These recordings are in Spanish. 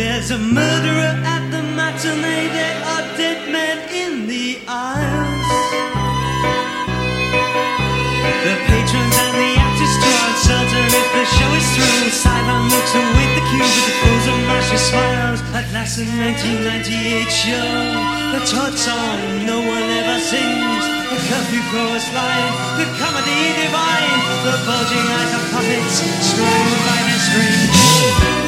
There's a murderer at the matinee. There are dead men in the aisles. The patrons and the actors draw uncertain if the show is through. Sideline looks await the cue with the pose of mashy smiles. At last, the 1998 show, the Todd song no one ever sings. The curfew chorus line, the comedy divine, the bulging eyes of puppets strung by their strings.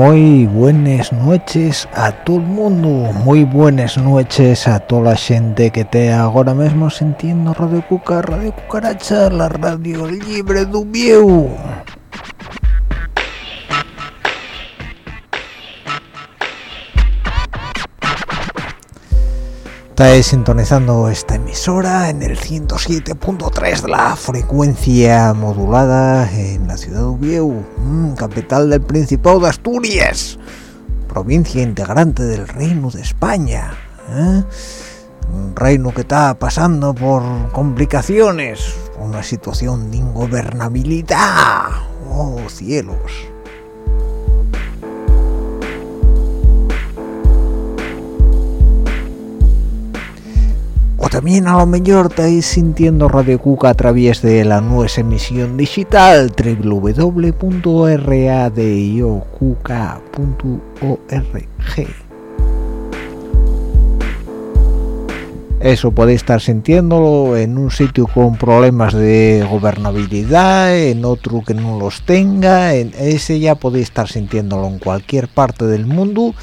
Muy buenas noches a todo el mundo, muy buenas noches a toda la gente que te ahora mismo sintiendo Radio Cuca, Radio Cucaracha, la radio libre du Vieu. Estáis sintonizando esta emisora en el 107.3 de la frecuencia modulada en la ciudad de Ubieu, mm, capital del Principado de Asturias, provincia integrante del Reino de España. ¿eh? Un reino que está pasando por complicaciones, una situación de ingobernabilidad. ¡Oh, cielos! O también a lo mejor estáis sintiendo Radio Cuca a través de la nueva emisión digital www.radiocuca.org. Eso podéis estar sintiéndolo en un sitio con problemas de gobernabilidad, en otro que no los tenga, en ese ya podéis estar sintiéndolo en cualquier parte del mundo,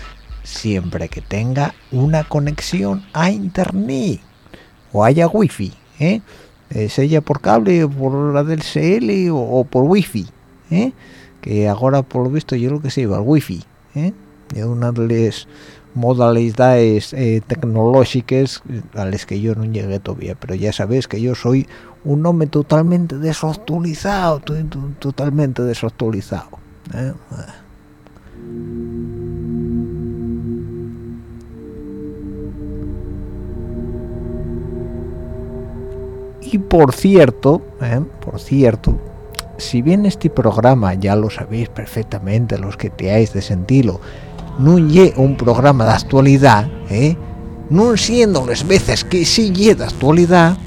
siempre que tenga una conexión a internet o haya wifi, ¿eh? Eh, sea por cable, por la del CL o, por wifi, ¿eh? que ahora por lo visto yo lo que se iba al wifi, ¿eh? es una de las modalidades eh, tecnológicas a las que yo no llegué todavía pero ya sabéis que yo soy un hombre totalmente desactualizado totalmente desactualizado ¿eh? Y por cierto ¿eh? por cierto si bien este programa ya lo sabéis perfectamente los que teáis de sentirlo no es un programa de actualidad ¿eh? no siendo las veces que sí es de actualidad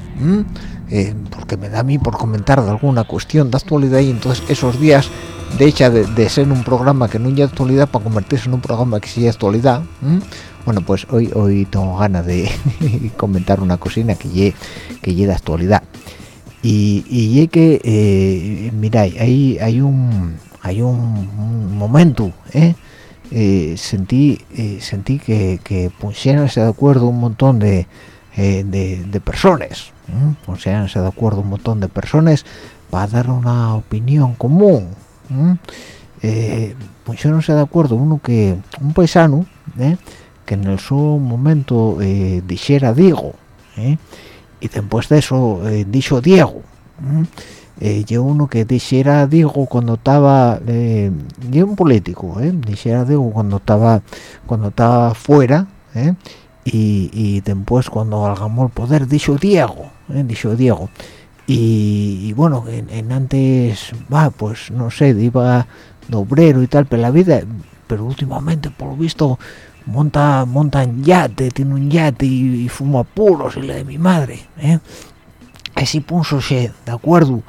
eh, porque me da a mí por comentar de alguna cuestión de actualidad y entonces esos días deja de, de ser un programa que no es de actualidad para convertirse en un programa que sí es de actualidad bueno pues hoy hoy tengo ganas de comentar una cocina que llegue que de actualidad y, y que eh, miráis hay hay un hay un, momento ¿eh? Eh, sentí eh, sentí que, que de acuerdo un montón de, de, personas pusieronse de acuerdo un montón de personas para dar una opinión común ¿eh? pusieronse de acuerdo uno que un paisano que en el su momento dijera Diego y después de eso dijo Diego eh, yo uno que dijera digo cuando estaba eh, yo un político eh, dijera digo cuando estaba cuando estaba fuera eh, y, después cuando algamó el poder dijo Diego eh, dijo Diego. Y, bueno en, antes va pues no sé iba de obrero y tal pero la vida pero últimamente por lo visto monta monta en yate tiene un yate y, fuma puros y la de mi madre eh así puso de acuerdo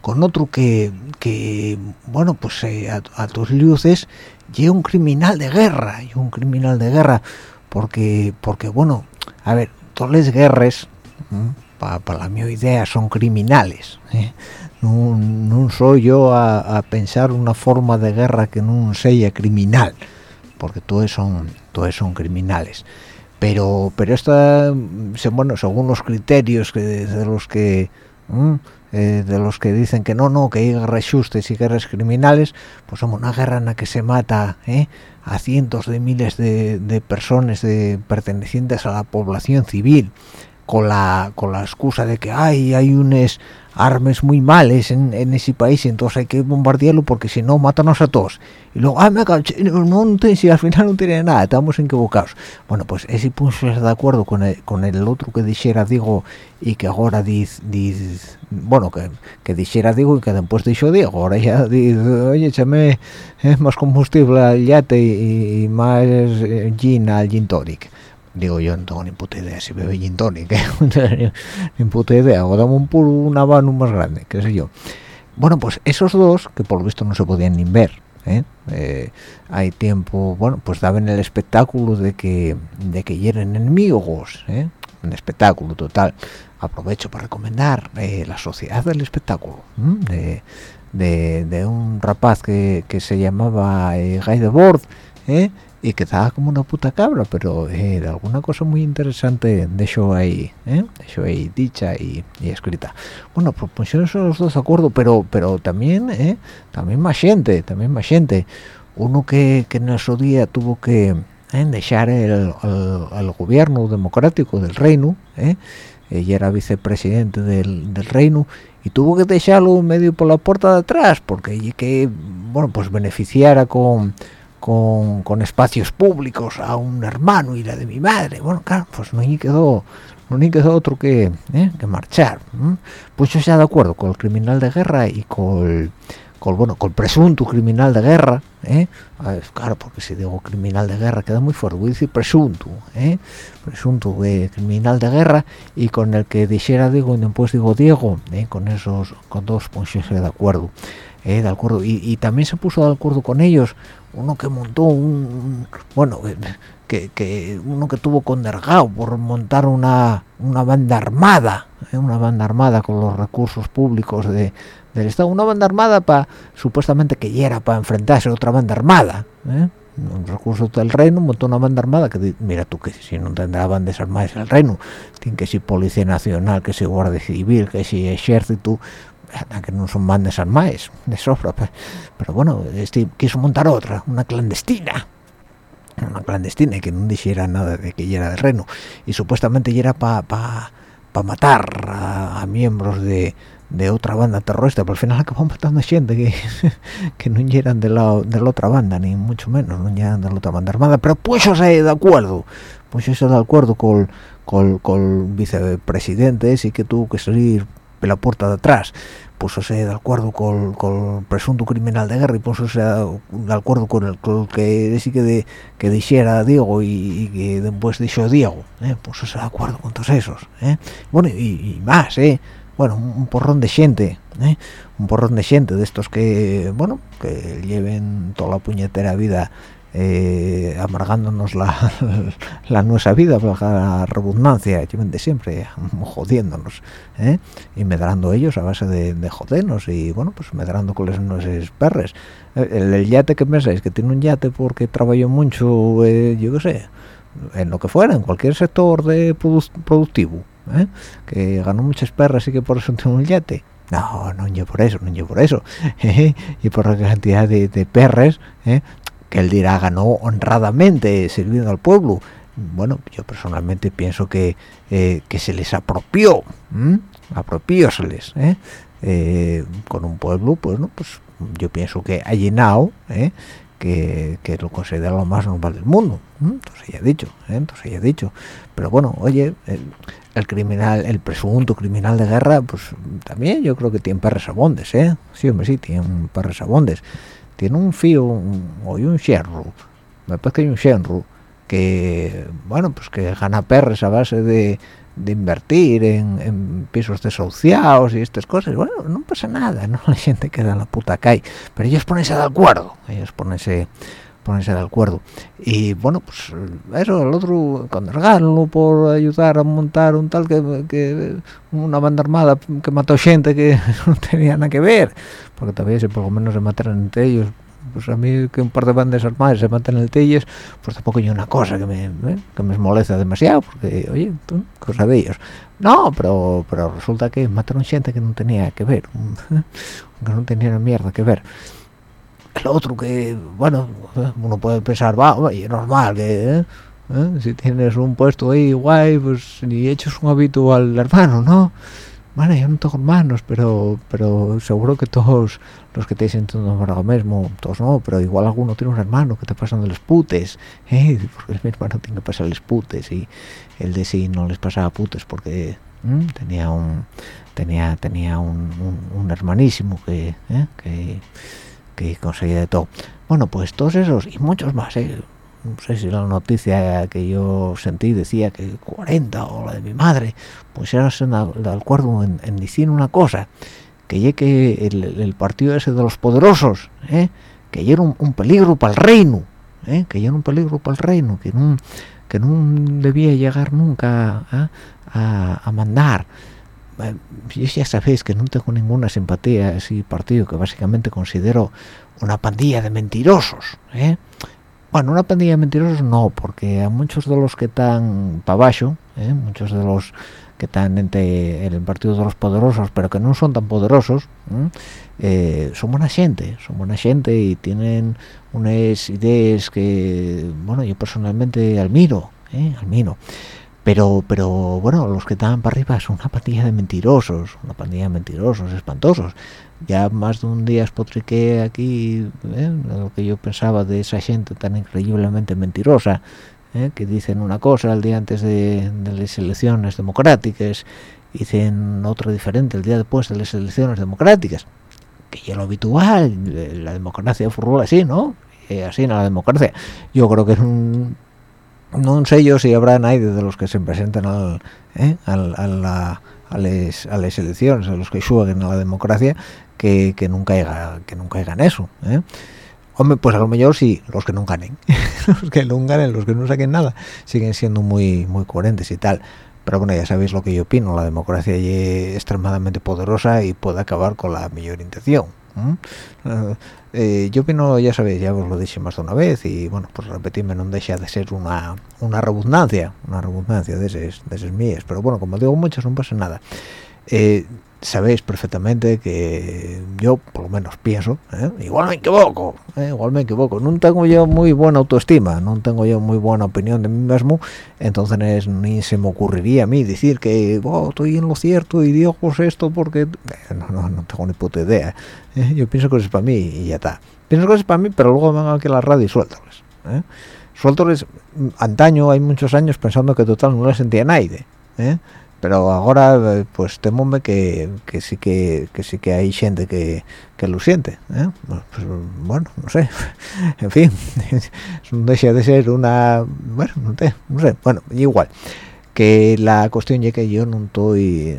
con otro que, que bueno, pues eh, a, tus luces llega un criminal de guerra, y un criminal de guerra, porque, porque bueno, a ver, todas las guerras, para la mi idea, son criminales. ¿eh? No, soy yo a, pensar una forma de guerra que no sea criminal, porque todos son, todos son criminales. Pero pero esta bueno según los criterios de los que eh, de los que dicen que no, no, que hay guerras justas y guerras criminales, pues somos una guerra en la que se mata ¿eh? a cientos de miles de, personas pertenecientes a la población civil, con la, con la excusa de que hay, hay unes armas muy males en, ese país y entonces hay que bombardearlo porque si no mátanos a todos y luego ah me no, no, si al final no tiene nada estamos equivocados. Bueno pues ese punto es de acuerdo con el, con el otro que dijera digo y que ahora dice, bueno que, que dijera digo y que después dijo Diego. Ahora ya dice oye échame más combustible al yate y, más eh, gin al gin tonic digo yo no tengo ni puta idea si bebe gin tonic ni puta idea o dame un puro un habano más grande qué sé yo bueno pues esos dos que por lo visto no se podían ni ver ¿eh? Eh, hay tiempo bueno pues daban el espectáculo de que de que hieren enemigos ¿eh? un espectáculo total aprovecho para recomendar la sociedad del espectáculo de, de, un rapaz que, que se llamaba Guy Debord ¿eh? Y que estaba como una puta cabra pero eh, alguna cosa muy interesante de eso ahí ¿eh? de eso ahí dicha y, escrita bueno pues son los dos de acuerdo pero pero también ¿eh? también más gente también más gente uno que, que en su día tuvo que ¿eh? dejar el, gobierno democrático del reino ¿eh? ella era vicepresidente del, del reino y tuvo que dejarlo medio por la puerta de atrás porque que bueno pues beneficiara con con, espacios públicos a un hermano y la de mi madre bueno claro pues no ni quedó no ni quedó otro que, ¿eh? que marchar pues yo se de acuerdo con el criminal de guerra y con con bueno con el presunto criminal de guerra ¿eh? claro porque si digo criminal de guerra queda muy fuerte voy a decir presunto ¿eh? presunto criminal de guerra y con el que dijera digo y después digo Diego ¿eh? con esos con dos pues de acuerdo de acuerdo y, también se puso de acuerdo con ellos uno que montó un, bueno que, que, uno que tuvo condergado por montar una, una banda armada ¿eh? una banda armada con los recursos públicos de, del estado una banda armada para supuestamente que ya era para enfrentarse a otra banda armada ¿eh? recursos del reino montó una banda armada que mira tú que si no tendrá bandas armadas el reino tiene que ser policía nacional que si guardia civil que si ejército que no son bandas armadas de sobra pero bueno este quiso montar otra una clandestina una clandestina que no dijera nada de que era del reino y supuestamente era para pa, pa matar a, miembros de, de, otra banda terrorista pero al final acabó matando gente que, que no eran de la, de la otra banda ni mucho menos no eran de la otra banda armada pero pues yo sé de acuerdo pues yo sé de acuerdo con con, con vicepresidente y que tuvo que salir la puerta de atrás puso de acuerdo con, con el presunto criminal de guerra y puso de acuerdo con el, que sí que de, que dijera Diego y, que después dijo Diego ¿eh? puso de acuerdo con todos esos ¿eh? bueno y, más ¿eh? bueno un, porrón de gente ¿eh? un porrón de gente de estos que bueno que lleven toda la puñetera vida eh, amargándonos la, la nuestra vida la redundancia de siempre jodiéndonos ¿eh? y medrando ellos a base de, jodernos y bueno pues medrando con los nuestros perres el, yate que pensáis que tiene un yate porque trabajó mucho eh, yo qué sé en lo que fuera en cualquier sector de productivo ¿eh? que ganó muchas perras y que por eso tiene un yate no, no yo por eso, no yo por eso. y por la cantidad de, de perres ¿eh? Que él dirá ganó honradamente sirviendo al pueblo bueno yo personalmente pienso que eh, que se les apropió apropióseles ¿eh? ¿eh? con un pueblo pues no pues yo pienso que ha llenado ¿eh? que, que, lo considera lo más normal del mundo entonces ya he dicho ¿eh? entonces ya he dicho pero bueno oye el, criminal el presunto criminal de guerra pues también yo creo que tiene perres abondes eh sí hombre sí tiene perres abondes tiene un fío o un cierro me parece que hay un cierro que bueno pues que gana perres a base de, de invertir en, pisos desahuciados y estas cosas. Bueno no pasa nada no la gente queda en la puta calle. Pero ellos ponerse de acuerdo ellos ponerse ponerse de acuerdo. Y bueno pues eso el otro cuando regalo por ayudar a montar un tal que, que, una banda armada que mató gente que no tenía nada que ver porque todavía si por lo menos se mataran entre ellos pues a mí que un par de bandas armadas se matan entre ellos pues tampoco hay una cosa que me ¿eh? que me molesta demasiado porque oye cosa de ellos. No pero pero resulta que mataron gente que no tenía que ver que no tenía mierda que ver el otro que bueno uno puede pensar va oye normal que ¿eh? ¿Eh? si tienes un puesto ahí guay pues ni echas un habitual hermano no bueno, yo no tengo hermanos, pero pero seguro que todos los que te dicen ahora mismo, todos no, pero igual alguno tiene un hermano que te pasan los putes, ¿eh? porque mi hermano tiene que pasar los putes y el de sí no les pasaba putes porque tenía un tenía tenía un, un, hermanísimo que, que que conseguía de todo. Bueno, pues todos esos y muchos más, ¿eh? no sé si la noticia que yo sentí decía que 40 o la de mi madre, pues era de acuerdo en, en, decir una cosa, que llegue el, partido ese de los poderosos, ¿eh? que ya era un, peligro para el reino, ¿eh? que ya era un peligro para el reino, que no, que no debía llegar nunca ¿eh? a, a, mandar. Yo ya sabéis que no tengo ninguna simpatía a ese partido que básicamente considero una pandilla de mentirosos, ¿eh? bueno una pandilla de mentirosos no porque a muchos de los que están para abajo ¿eh? muchos de los que están entre el partido de los poderosos pero que no son tan poderosos eh, son buena gente son buena gente y tienen unas ideas que bueno yo personalmente admiro admiro pero pero bueno los que están para arriba son una pandilla de mentirosos una pandilla de mentirosos espantosos ya más de un día espotriqué aquí ¿eh? lo que yo pensaba de esa gente tan increíblemente mentirosa ¿eh? que dicen una cosa el día antes de, las elecciones democráticas dicen otra diferente el día después de las elecciones democráticas que ya lo habitual la democracia furula así no así en la democracia yo creo que es un no sé yo si habrá nadie de los que se presentan al, ¿eh? a la a las elecciones, a los que jueguen a la democracia, que, que nunca haya, que nunca hagan eso ¿eh? hombre pues a lo mejor sí los que no ganen los que no ganen los que no saquen nada siguen siendo muy muy coherentes y tal pero bueno ya sabéis lo que yo opino la democracia es extremadamente poderosa y puede acabar con la mejor intención eh, yo opino ya sabéis ya os lo dije más de una vez y bueno pues repetirme no deja de ser una una redundancia una redundancia de esas de mías pero bueno como digo muchas no pasa nada sabéis perfectamente que yo por lo menos pienso ¿eh? igual me equivoco ¿eh? igual me equivoco. No tengo yo muy buena autoestima no tengo yo muy buena opinión de mí mismo entonces ni se me ocurriría a mí decir que oh, estoy en lo cierto y digo pues esto porque eh, no, no, tengo ni puta idea yo pienso es para mí y ya está. Pienso es para mí pero luego van aquí a la radio y suéltales suéltales antaño hay muchos años pensando que total no les sentía nadie pero ahora pues temome que, que sí que, que sí que hay gente que, que lo siente ¿eh? pues, bueno no sé. En fin no deja de ser una bueno no sé, no sé. Bueno igual que la cuestión es que yo no estoy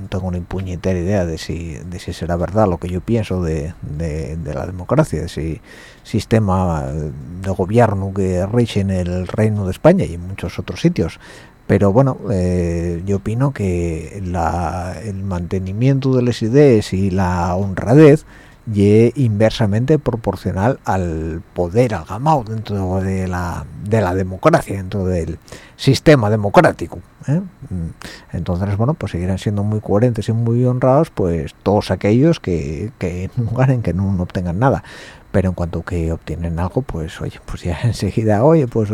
no tengo ni puñetera idea de si de si será verdad lo que yo pienso de, de, de la democracia de si sistema de gobierno que rige en el reino de España y en muchos otros sitios pero bueno eh, yo opino que el mantenimiento de las ideas y la honradez y inversamente proporcional al poder al gamao dentro de la, de la democracia dentro del sistema democrático ¿eh? mm. entonces bueno pues seguirán siendo muy coherentes y muy honrados pues todos aquellos que, que ganen que no obtengan nada pero en cuanto que obtienen algo pues oye pues ya enseguida oye pues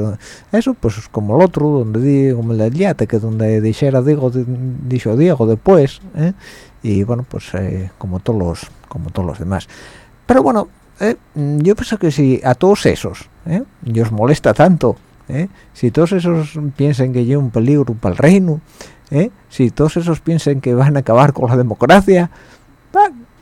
eso pues como el otro donde digo como el del yate que donde dijera digo dijo Diego después ¿eh? Y bueno pues eh, como todos los como todos los demás pero bueno eh, yo pienso que si a todos esos y os molesta tanto si todos esos piensen que yo un peligro para el reino si todos esos piensen que van a acabar con la democracia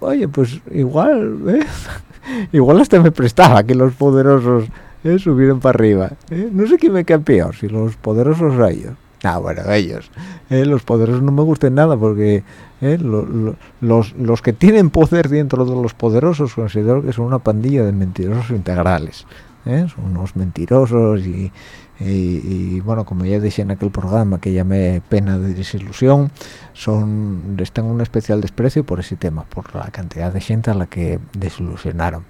oye pues igual igual hasta me prestaba que los poderosos eh, subieran para arriba eh. no sé quién me queda peor si los poderosos ellos ah bueno ellos. Eh, los poderosos no me gustan nada porque los, los que tienen poder dentro de los poderosos considero que son una pandilla de mentirosos integrales son unos mentirosos y, y, bueno como ya dije en aquel programa que llamé pena de desilusión son les tengo un especial desprecio por ese tema por la cantidad de gente a la que desilusionaron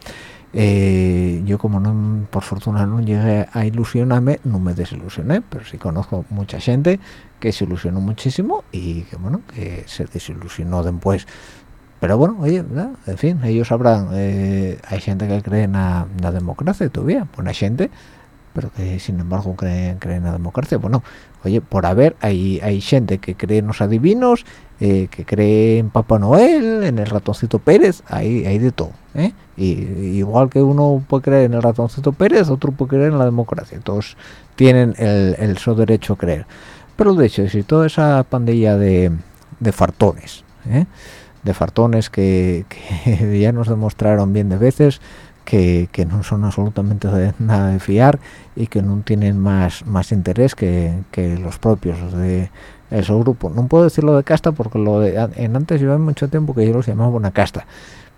eh, yo como no por fortuna no llegué a ilusionarme no me desilusioné pero sí conozco mucha gente que se ilusionó muchísimo y que bueno se desilusionó después. Pero bueno oye en fin ellos sabrán eh, hay gente que cree en la, democracia todavía buena gente pero que sin embargo creen, creen en la democracia. Bueno oye por haber hay hay gente que cree en los adivinos eh, que cree en Papá Noel en el ratoncito Pérez hay hay de todo ¿eh? y, igual que uno puede creer en el ratoncito Pérez otro puede creer en la democracia todos tienen el, el su derecho a creer pero de hecho si toda esa pandilla de, de fartones ¿eh? de fartones que, que ya nos demostraron bien de veces que, no son absolutamente nada de fiar y que no tienen más más interés que, los propios de ese grupo no puedo decirlo de casta porque lo de, en antes llevaba mucho tiempo que yo los llamaba una casta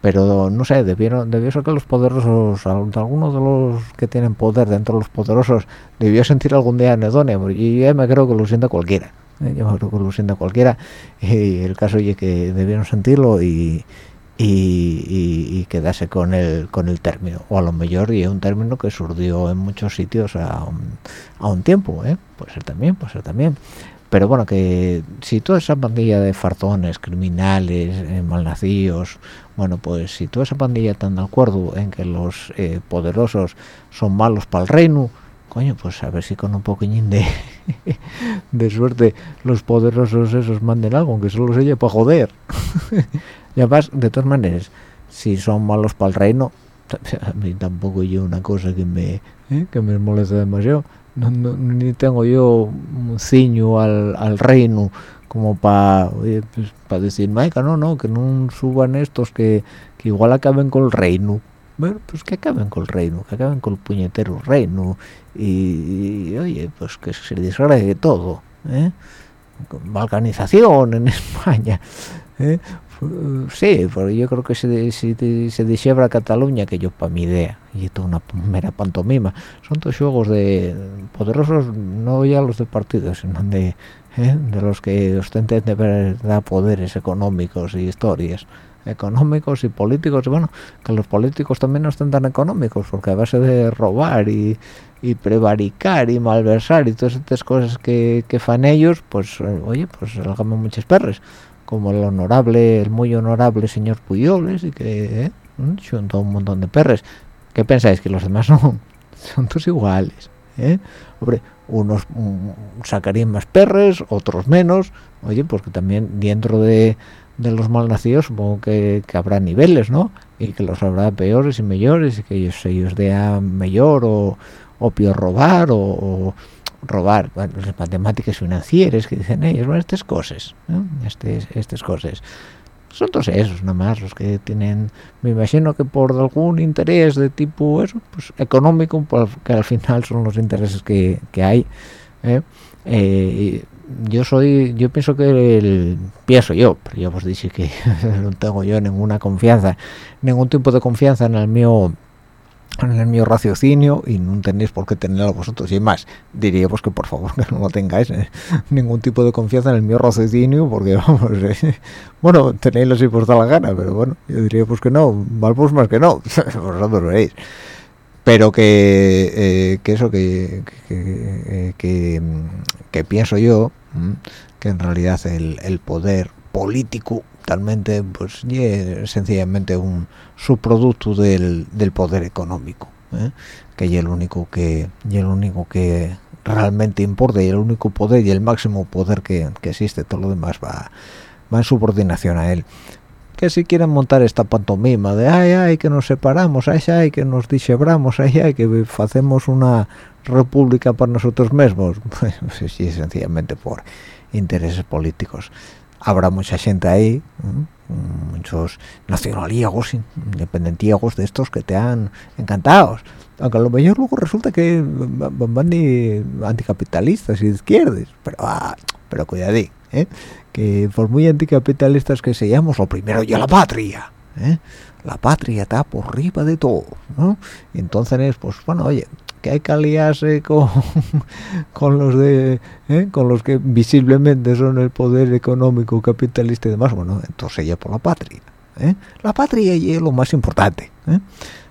pero no sé debieron debió ser que los poderosos algunos de los que tienen poder dentro de los poderosos debió sentir algún día anedonia y yo me creo que lo sienta cualquiera ¿eh? yo me creo que lo sienta cualquiera y el caso es que debieron sentirlo y y, quedarse con el con el término. O a lo mejor y es un término que surgió en muchos sitios a un, a un tiempo ¿eh? puede ser también puede ser también. Pero bueno que si toda esa pandilla de fartones criminales eh, malnacidos bueno pues si toda esa pandilla están de acuerdo en que los eh, poderosos son malos para el reino coño pues a ver si con un poquillín de de suerte los poderosos esos manden algo aunque solo se para joder ya vas de todas maneras si son malos para el reino a mí tampoco yo una cosa que me ¿eh? que me molesta demasiado no, ni tengo yo un ciño al, al reino como para pues, decir Maica no no que no suban estos que, que igual acaben con el reino bueno pues que acaben con el reino que acaben con el puñetero reino y, oye pues que se desgracie todo ¿eh? balcanización en España ¿eh? Sí, pero yo creo que si, si, se disiebra Cataluña, que yo para mi idea, y esto es una mera pantomima, son todos juegos de poderosos, no ya los de partidos, sino de, ¿eh? de los que ostenten de verdad poderes económicos y historias económicos y políticos, bueno, que los políticos también no estén tan económicos, porque a base de robar y, y prevaricar y malversar y todas estas cosas que, que fan ellos, pues, oye, pues hagamos muchas perres como el honorable el muy honorable señor Puyoles y que ¿eh? junto a un montón de perres ¿qué pensáis? que los demás son son todos iguales ¿eh? hombre unos sacarían más perres otros menos oye porque también dentro de, de los malnacidos supongo que, que, habrá niveles no y que los habrá peores y mejores y que ellos ellos de mejor o, o peor robar o robar bueno, las matemáticas financieras que dicen ellos bueno, estas cosas ¿no? estas, estas cosas son todos esos nada más los que tienen me imagino que por algún interés de tipo eso pues económico que al final son los intereses que, que hay ¿eh? Eh, yo soy yo pienso que el, pienso yo pero yo os dije que no tengo yo ninguna confianza ningún tipo de confianza en el mío en el mío raciocinio y no tenéis por qué tenerlo vosotros. Y más diría pues que por favor que no lo tengáis eh, ningún tipo de confianza en el mío raciocinio porque vamos eh, bueno tenéislo si os da la gana pero bueno yo diría pues que no mal pues más que no vosotros veréis. Pero que, eh, que eso que que, que, que, pienso yo que en realidad el poder político talmente pues y sencillamente un subproducto del, del poder económico ¿eh? que es el único que y el único que realmente importa y el único poder y el máximo poder que, que, existe todo lo demás va va en subordinación a él que si quieren montar esta pantomima de ay ay que nos separamos ay ay que nos disebramos ay ay que hacemos una república para nosotros mismos pues sí sencillamente por intereses políticos habrá mucha gente ahí muchos nacionaliegos independentiegos de estos que te han encantado aunque a lo mejor luego resulta que van de anticapitalistas y de izquierdas pero ah, pero cuidadí ¿eh? que por muy anticapitalistas que seamos lo primero ya la patria ¿eh? la patria está por arriba de todo ¿no? entonces pues bueno oye que hay que aliarse con, con los de ¿eh? con los que visiblemente son el poder económico capitalista y demás bueno entonces ella por la patria ¿eh? la patria es lo más importante ¿eh?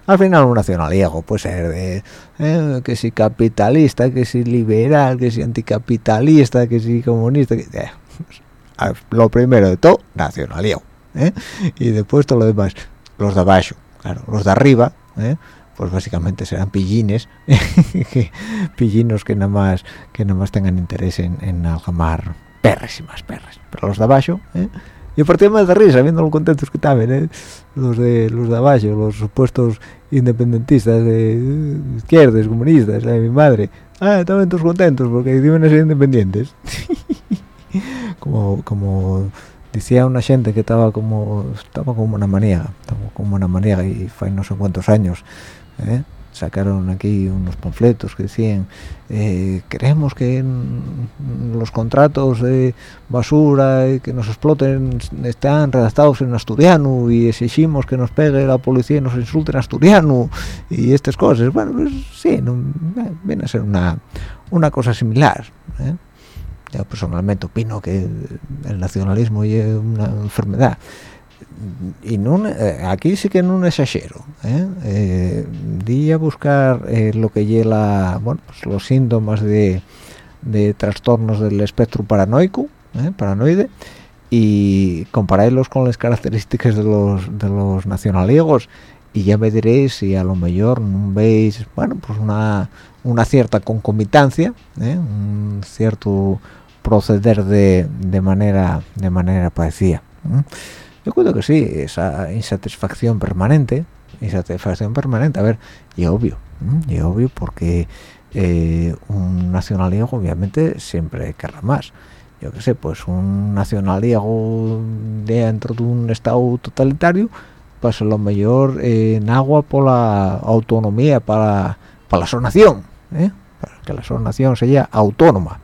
al final un nacionalismo puede ser de ¿eh? que si capitalista que si liberal que si anticapitalista que si comunista que, eh, lo primero de todo nacionalismo ¿eh? y después todo lo demás los de abajo claro los de arriba ¿eh? Pues básicamente serán pillines pillinos que nada más que nada más tengan interés en, en algamar perres y más perres pero los de abajo ¿eh? y por más de risa viendo lo contentos que estaban ¿eh? los de los de abajo los supuestos independentistas de izquierdas comunistas de mi madre ah estaban todos contentos porque iban a ser independientes como como decía una gente que estaba como estaba como una manía estaba como una manía y fue no sé cuántos años ¿eh? sacaron aquí unos panfletos que decían eh, queremos que los contratos de basura que nos exploten están redactados en asturiano y exigimos que nos pegue la policía y nos insulte en asturiano y estas cosas bueno pues sí no, viene a ser una una cosa similar ¿eh? yo personalmente opino que el nacionalismo es una enfermedad y no, eh, aquí sí que no exagero ¿eh? Eh, di a buscar eh, lo que lleva bueno pues los síntomas de, de, trastornos del espectro paranoico ¿eh? paranoide y compararlos con las características de los de los y ya me diréis si a lo mejor veis bueno pues una una cierta concomitancia un cierto proceder de, de manera de manera parecida yo creo que sí esa insatisfacción permanente insatisfacción permanente. A ver y obvio y obvio porque eh, un nacionaliego obviamente siempre querrá más. Yo qué sé pues un nacionaliego dentro de un estado totalitario pues a lo mejor eh, en agua por la autonomía para para la sonación ¿eh? para que la sonación sea autónoma.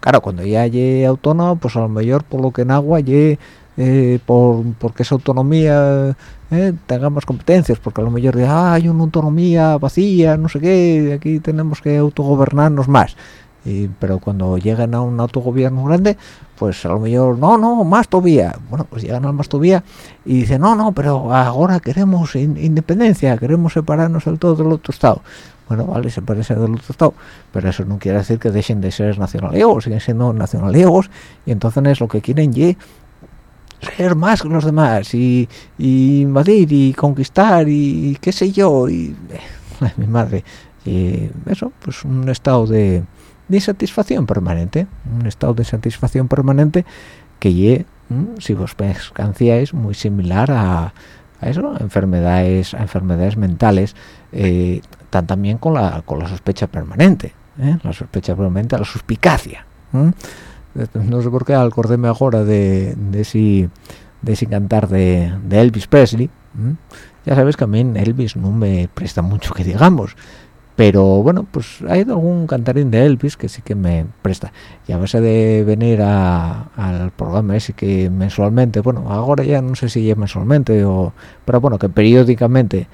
Claro cuando ya hay autónoma pues a lo mejor por lo que en agua ya eh, por porque esa autonomía eh, tengamos competencias porque a lo mejor de, ah, hay una autonomía vacía no sé qué aquí tenemos que autogobernarnos más y, pero cuando llegan a un autogobierno grande pues a lo mejor no no más todavía bueno pues llegan al más todavía y dicen no no pero ahora queremos in independencia queremos separarnos del todo del otro estado bueno, vale, se puede ser del otro estado, pero eso no quiere decir que dejen de ser nacionaliegos, siguen siendo nacionaliegos, y entonces lo que quieren ser más que los demás y, invadir y conquistar y, qué sé yo y mi madre. Y eso pues un estado de, de insatisfacción permanente un estado de satisfacción permanente que ye si vos pensáis muy similar a, a eso enfermedades a enfermedades mentales eh, también con la con la sospecha permanente ¿eh? la sospecha permanente la suspicacia no sé por qué acordéme ahora de, de si de cantar de, Elvis Presley ya sabes que a mí Elvis no me presta mucho que digamos pero bueno pues hay algún cantarín de Elvis que sí que me presta. Y a base de venir al programa ese que mensualmente bueno ahora ya no sé si ya mensualmente o pero bueno que periódicamente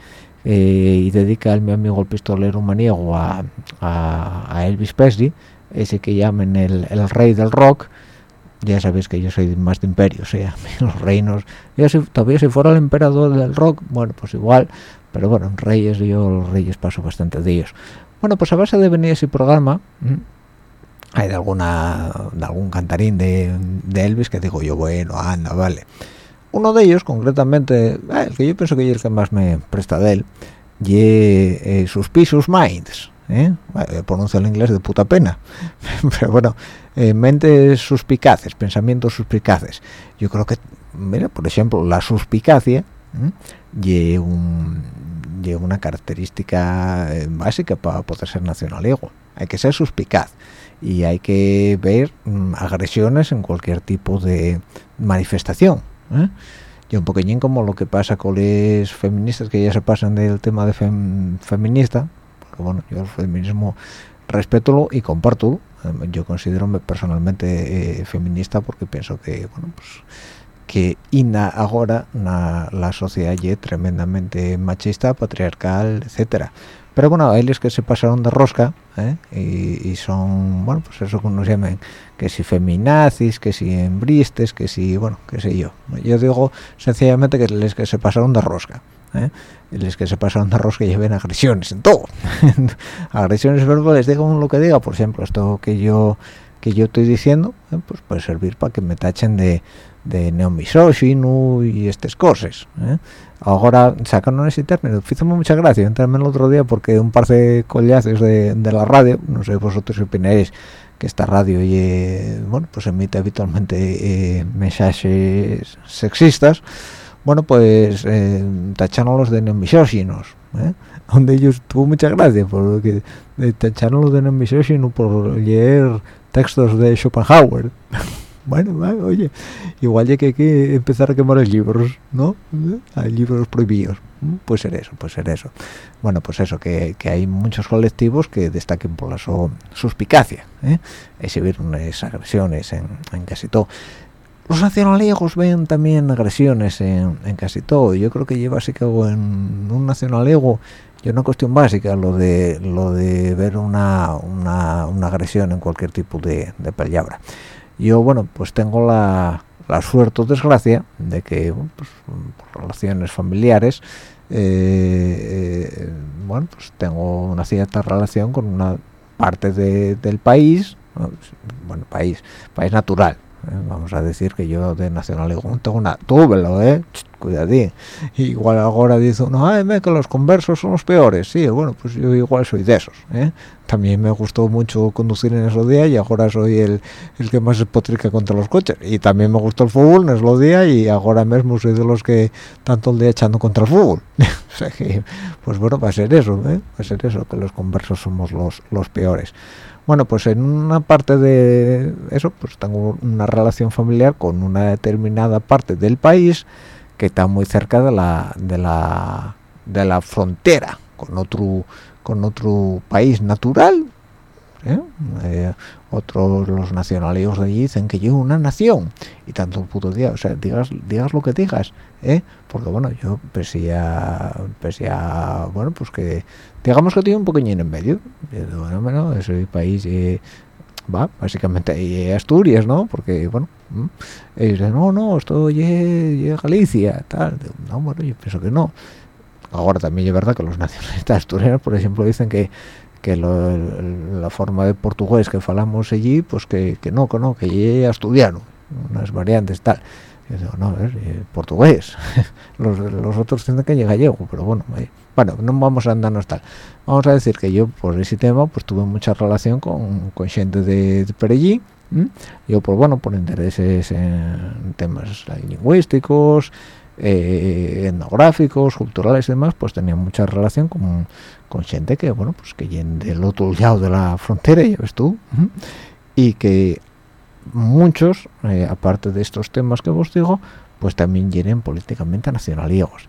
eh, y dedica al mi amigo el pistolero maniego a, a Elvis Presley ese que llamen el, el, rey del rock ya sabéis que yo soy más de imperio o sea los reinos. Yo si, todavía si fuera el emperador del rock bueno pues igual pero bueno reyes yo los reyes paso bastante de ellos. Bueno pues a base de venir ese programa hay de alguna de algún cantarín de, de, Elvis que digo yo bueno anda vale uno de ellos concretamente eh, el que yo pienso que es el que más me presta de él y eh, sus pisos minds ¿eh? pronuncio el inglés de puta pena pero bueno eh, mentes suspicaces pensamientos suspicaces yo creo que mira por ejemplo la suspicacia lleva un, una característica eh, básica para poder ser nacionalego hay que ser suspicaz y hay que ver mm, agresiones en cualquier tipo de manifestación ¿eh? y un poquillín como lo que pasa con los feministas que ya se pasan del tema de feminista bueno yo el feminismo respeto y comparto yo considero personalmente eh, feminista porque pienso que bueno pues que ina ahora la sociedad tremendamente machista patriarcal etcétera pero bueno hay que se pasaron de rosca ¿eh? y, son bueno pues eso que nos llaman que si feminazis que si embristes que si bueno qué sé yo yo digo sencillamente que les que se pasaron de rosca ¿eh? Les que se pasaron de arroz que lleven agresiones en todo agresiones verbales digan lo que diga por ejemplo esto que yo que yo estoy diciendo ¿eh? pues puede servir para que me tachen de de neomisógino y estas cosas ¿eh? ahora sacaron ese término hizo mucha gracia entrarme el otro día porque un par de collazos de, de la radio no sé vosotros si opináis que esta radio y bueno pues emite habitualmente mensajes sexistas bueno pues eh, los de misóginos ¿eh? donde ellos tuvo mucha gracia porque eh, tacharon los de misóginos por leer textos de Schopenhauer bueno oye igual ya que hay que empezar a quemar los libros no ¿Eh? hay libros prohibidos puede ser eso puede ser eso bueno pues eso que, hay muchos colectivos que destaquen por la suspicacia ¿eh? exhibir unas agresiones en casi todo los nacionalegos ven también agresiones en, casi todo yo creo que lleva así que en un nacionalego y una cuestión básica lo de lo de ver una, una, agresión en cualquier tipo de, de palabra yo bueno pues tengo la, la suerte o desgracia de que pues, por relaciones familiares eh, eh, bueno pues tengo una cierta relación con una parte del país bueno país país natural. Vamos a decir que yo de nacionalismo no tengo nada túvelo eh cuidadín. Igual ahora dice uno ay me que los conversos son los peores sí bueno pues yo igual soy de esos ¿eh? también me gustó mucho conducir en esos días y ahora soy el, el que más se potrica contra los coches. Y también me gustó el fútbol en esos días y ahora mismo soy de los que tanto el día echando contra el fútbol. O sea que pues bueno va a ser eso ¿eh? va a ser eso que los conversos somos los los peores bueno pues en una parte de eso pues tengo una relación familiar con una determinada parte del país que está muy cerca de la de la de la frontera con otro con otro país natural ¿eh? Eh, otros los nacionalistas de allí dicen que yo una nación y tanto puto día o sea digas digas lo que digas ¿eh? porque bueno yo pese a pese a bueno pues que digamos que tiene un poquillín en medio. Bueno bueno ese país va básicamente Asturias no porque bueno dicen no no esto es Galicia tal. No bueno yo pienso que no ahora también es verdad que los nacionalistas asturianos por ejemplo dicen que que la forma de portugués que falamos allí pues que, que no que no que es asturiano unas variantes tal. Yo digo no es portugués los, los, otros tienen que llegar gallego pero bueno bueno no vamos a andarnos tal. Vamos a decir que yo por ese tema pues tuve mucha relación con, con gente de, de yo por bueno por intereses en temas lingüísticos eh, etnográficos culturales y demás pues tenía mucha relación con, con gente que bueno pues que del otro lado de la frontera ya ves tú y que muchos eh, aparte de estos temas que os digo pues también vienen políticamente nacionalistas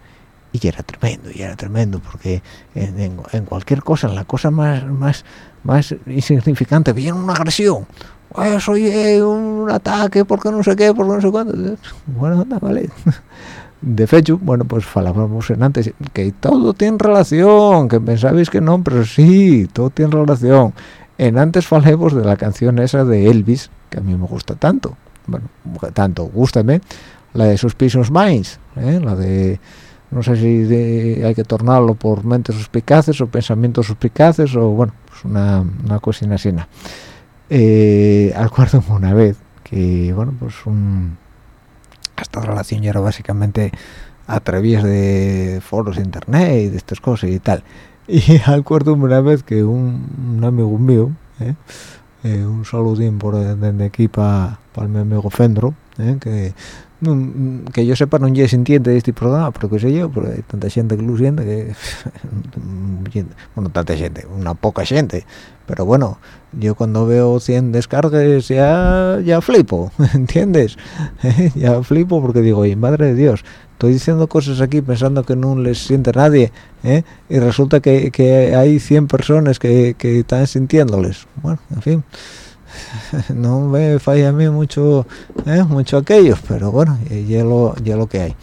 y era tremendo y era tremendo porque en, en, cualquier cosa en la cosa más más más insignificante viene una agresión. Eso oye un ataque porque no sé qué porque no sé cuánto bueno anda vale. De hecho bueno pues falábamos en antes que todo tiene relación que pensabais que no pero sí todo tiene relación. En antes falemos de la canción esa de Elvis que a mí me gusta tanto. Bueno tanto gústame la de Suspicious Minds ¿eh? la de no sé si hay que tornarlo por mentes suspicaces o pensamientos suspicaces o bueno pues una, una cosina así eh, acuerdo una vez que bueno pues un esta relación ya era básicamente a través de foros de internet y de estas cosas y tal y acuerdo una vez que un, amigo mío ¿eh? Eh, un saludín por desde aquí para mi amigo Fendro ¿eh? Que yo sepa no ya sintiente de este programa pero que sé yo pero hay tanta gente que lo siente que bueno tanta gente una poca gente pero bueno yo cuando veo 100 descargas ya ya flipo ¿entiendes? ya flipo porque digo madre de Dios estoy diciendo cosas aquí pensando que no les siente nadie ¿eh? y resulta que, que, hay 100 personas que, que están sintiéndoles bueno en fin no me falla a mí mucho ¿eh? mucho aquello pero bueno ya lo, ya lo que hay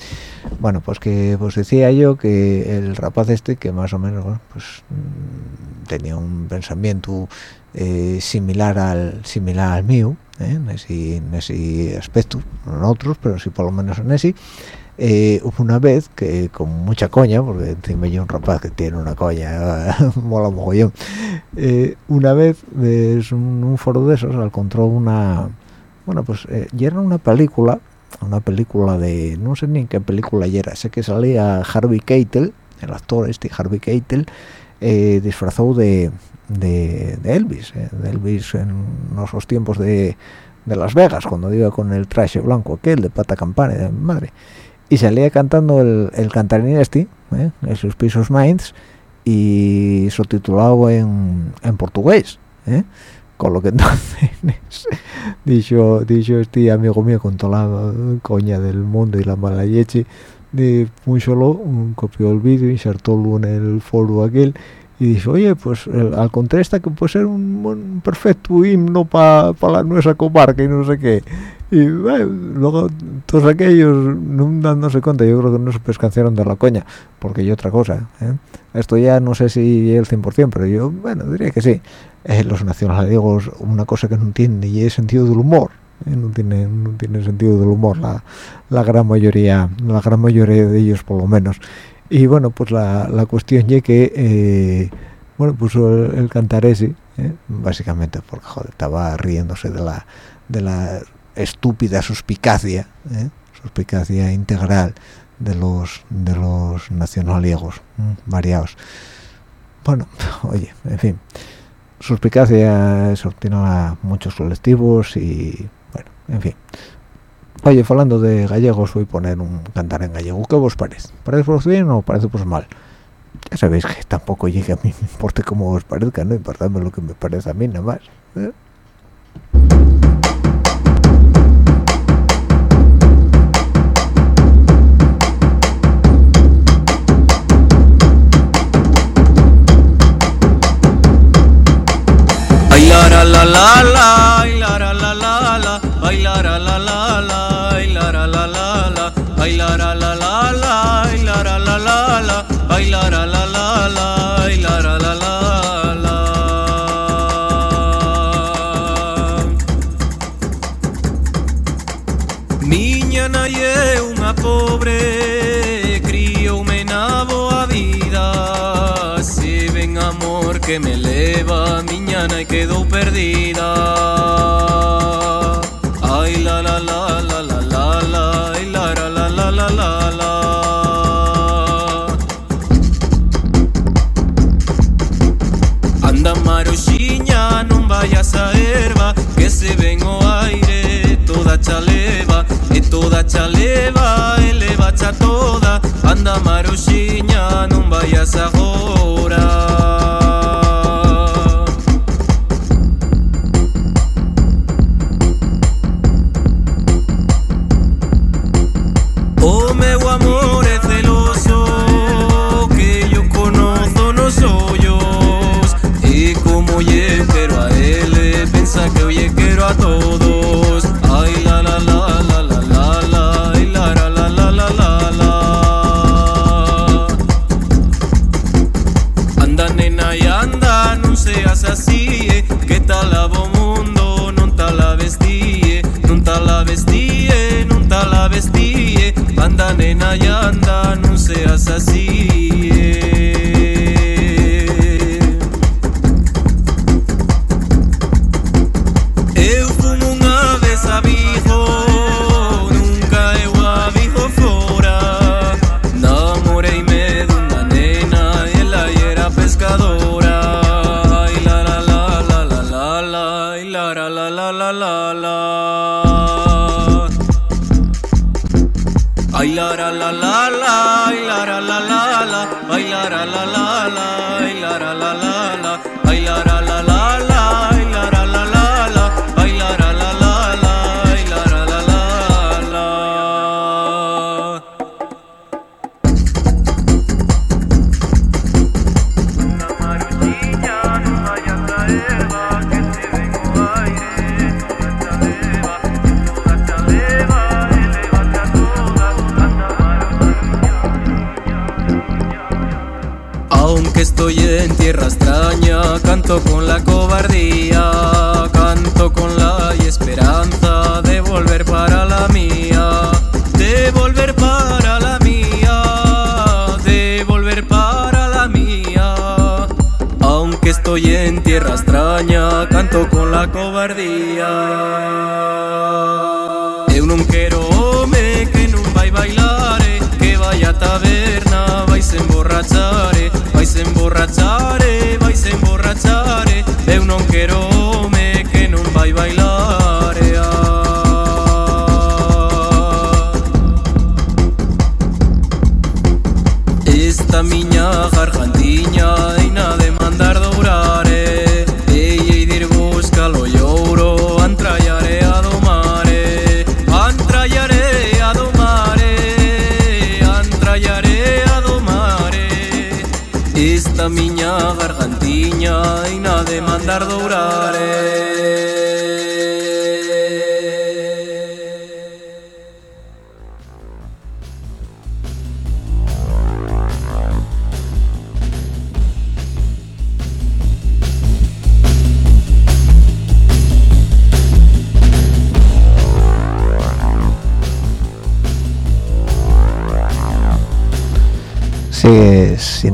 bueno pues que pues decía yo que el rapaz este que más o menos pues mm, tenía un pensamiento eh, similar al similar al mío ¿eh? en, ese, aspecto en otros pero sí por lo menos en ese eh, una vez que con mucha coña porque encima yo un rapaz que tiene una coña mola mogollón. Eh, una vez es un, foro de esos encontró una bueno pues eh, ya era una película una película de no sé ni en qué película era sé que salía Harvey Keitel el actor este Harvey Keitel disfrazado de, de, Elvis de Elvis en esos tiempos de, de Las Vegas cuando iba con el traje blanco aquel de pata campana de madre y salía cantando el, el cantarín este ¿eh? en sus pisos minds y subtitulado en, en portugués ¿eh? con lo que entonces dicho dicho este amigo mío con toda la coña del mundo y la mala leche de un solo copió el vídeo insertólo en el foro aquel y dice oye pues al contraste que puede ser un, perfecto himno para la nuestra comarca y no sé qué y luego todos aquellos no dándose cuenta yo creo que no se pescanciaron de la coña porque hay otra cosa ¿eh? esto ya no sé si el 100% pero yo bueno diría que sí eh, los nacionalistas una cosa que no tienen y es sentido del humor ¿eh? no tiene no tiene sentido del humor la, la gran mayoría la gran mayoría de ellos por lo menos y bueno pues la, la cuestión es que eh, bueno puso el, cantar ese básicamente porque joder estaba riéndose de la de la estúpida suspicacia, ¿eh? suspicacia integral de los de los nacionaliegos variados. Bueno, oye, en fin, suspicacia eso tiene muchos colectivos y bueno, en fin. Oye, hablando de gallegos, voy a poner un cantar en gallego. ¿Qué os parece? ¿Parece por bien o parece pues mal? Ya sabéis que tampoco llega a mí, me importa cómo os parezca, no importa lo que me parece a mí nada más. ¿eh? Non vayas estoy en tierra extraña, canto con la cobardía. Eu non quero home que non vai bailare, que vai a taberna, vais emborrachare, vais emborrachare, vais emborrachar. Eu non quero home que non vai bailar.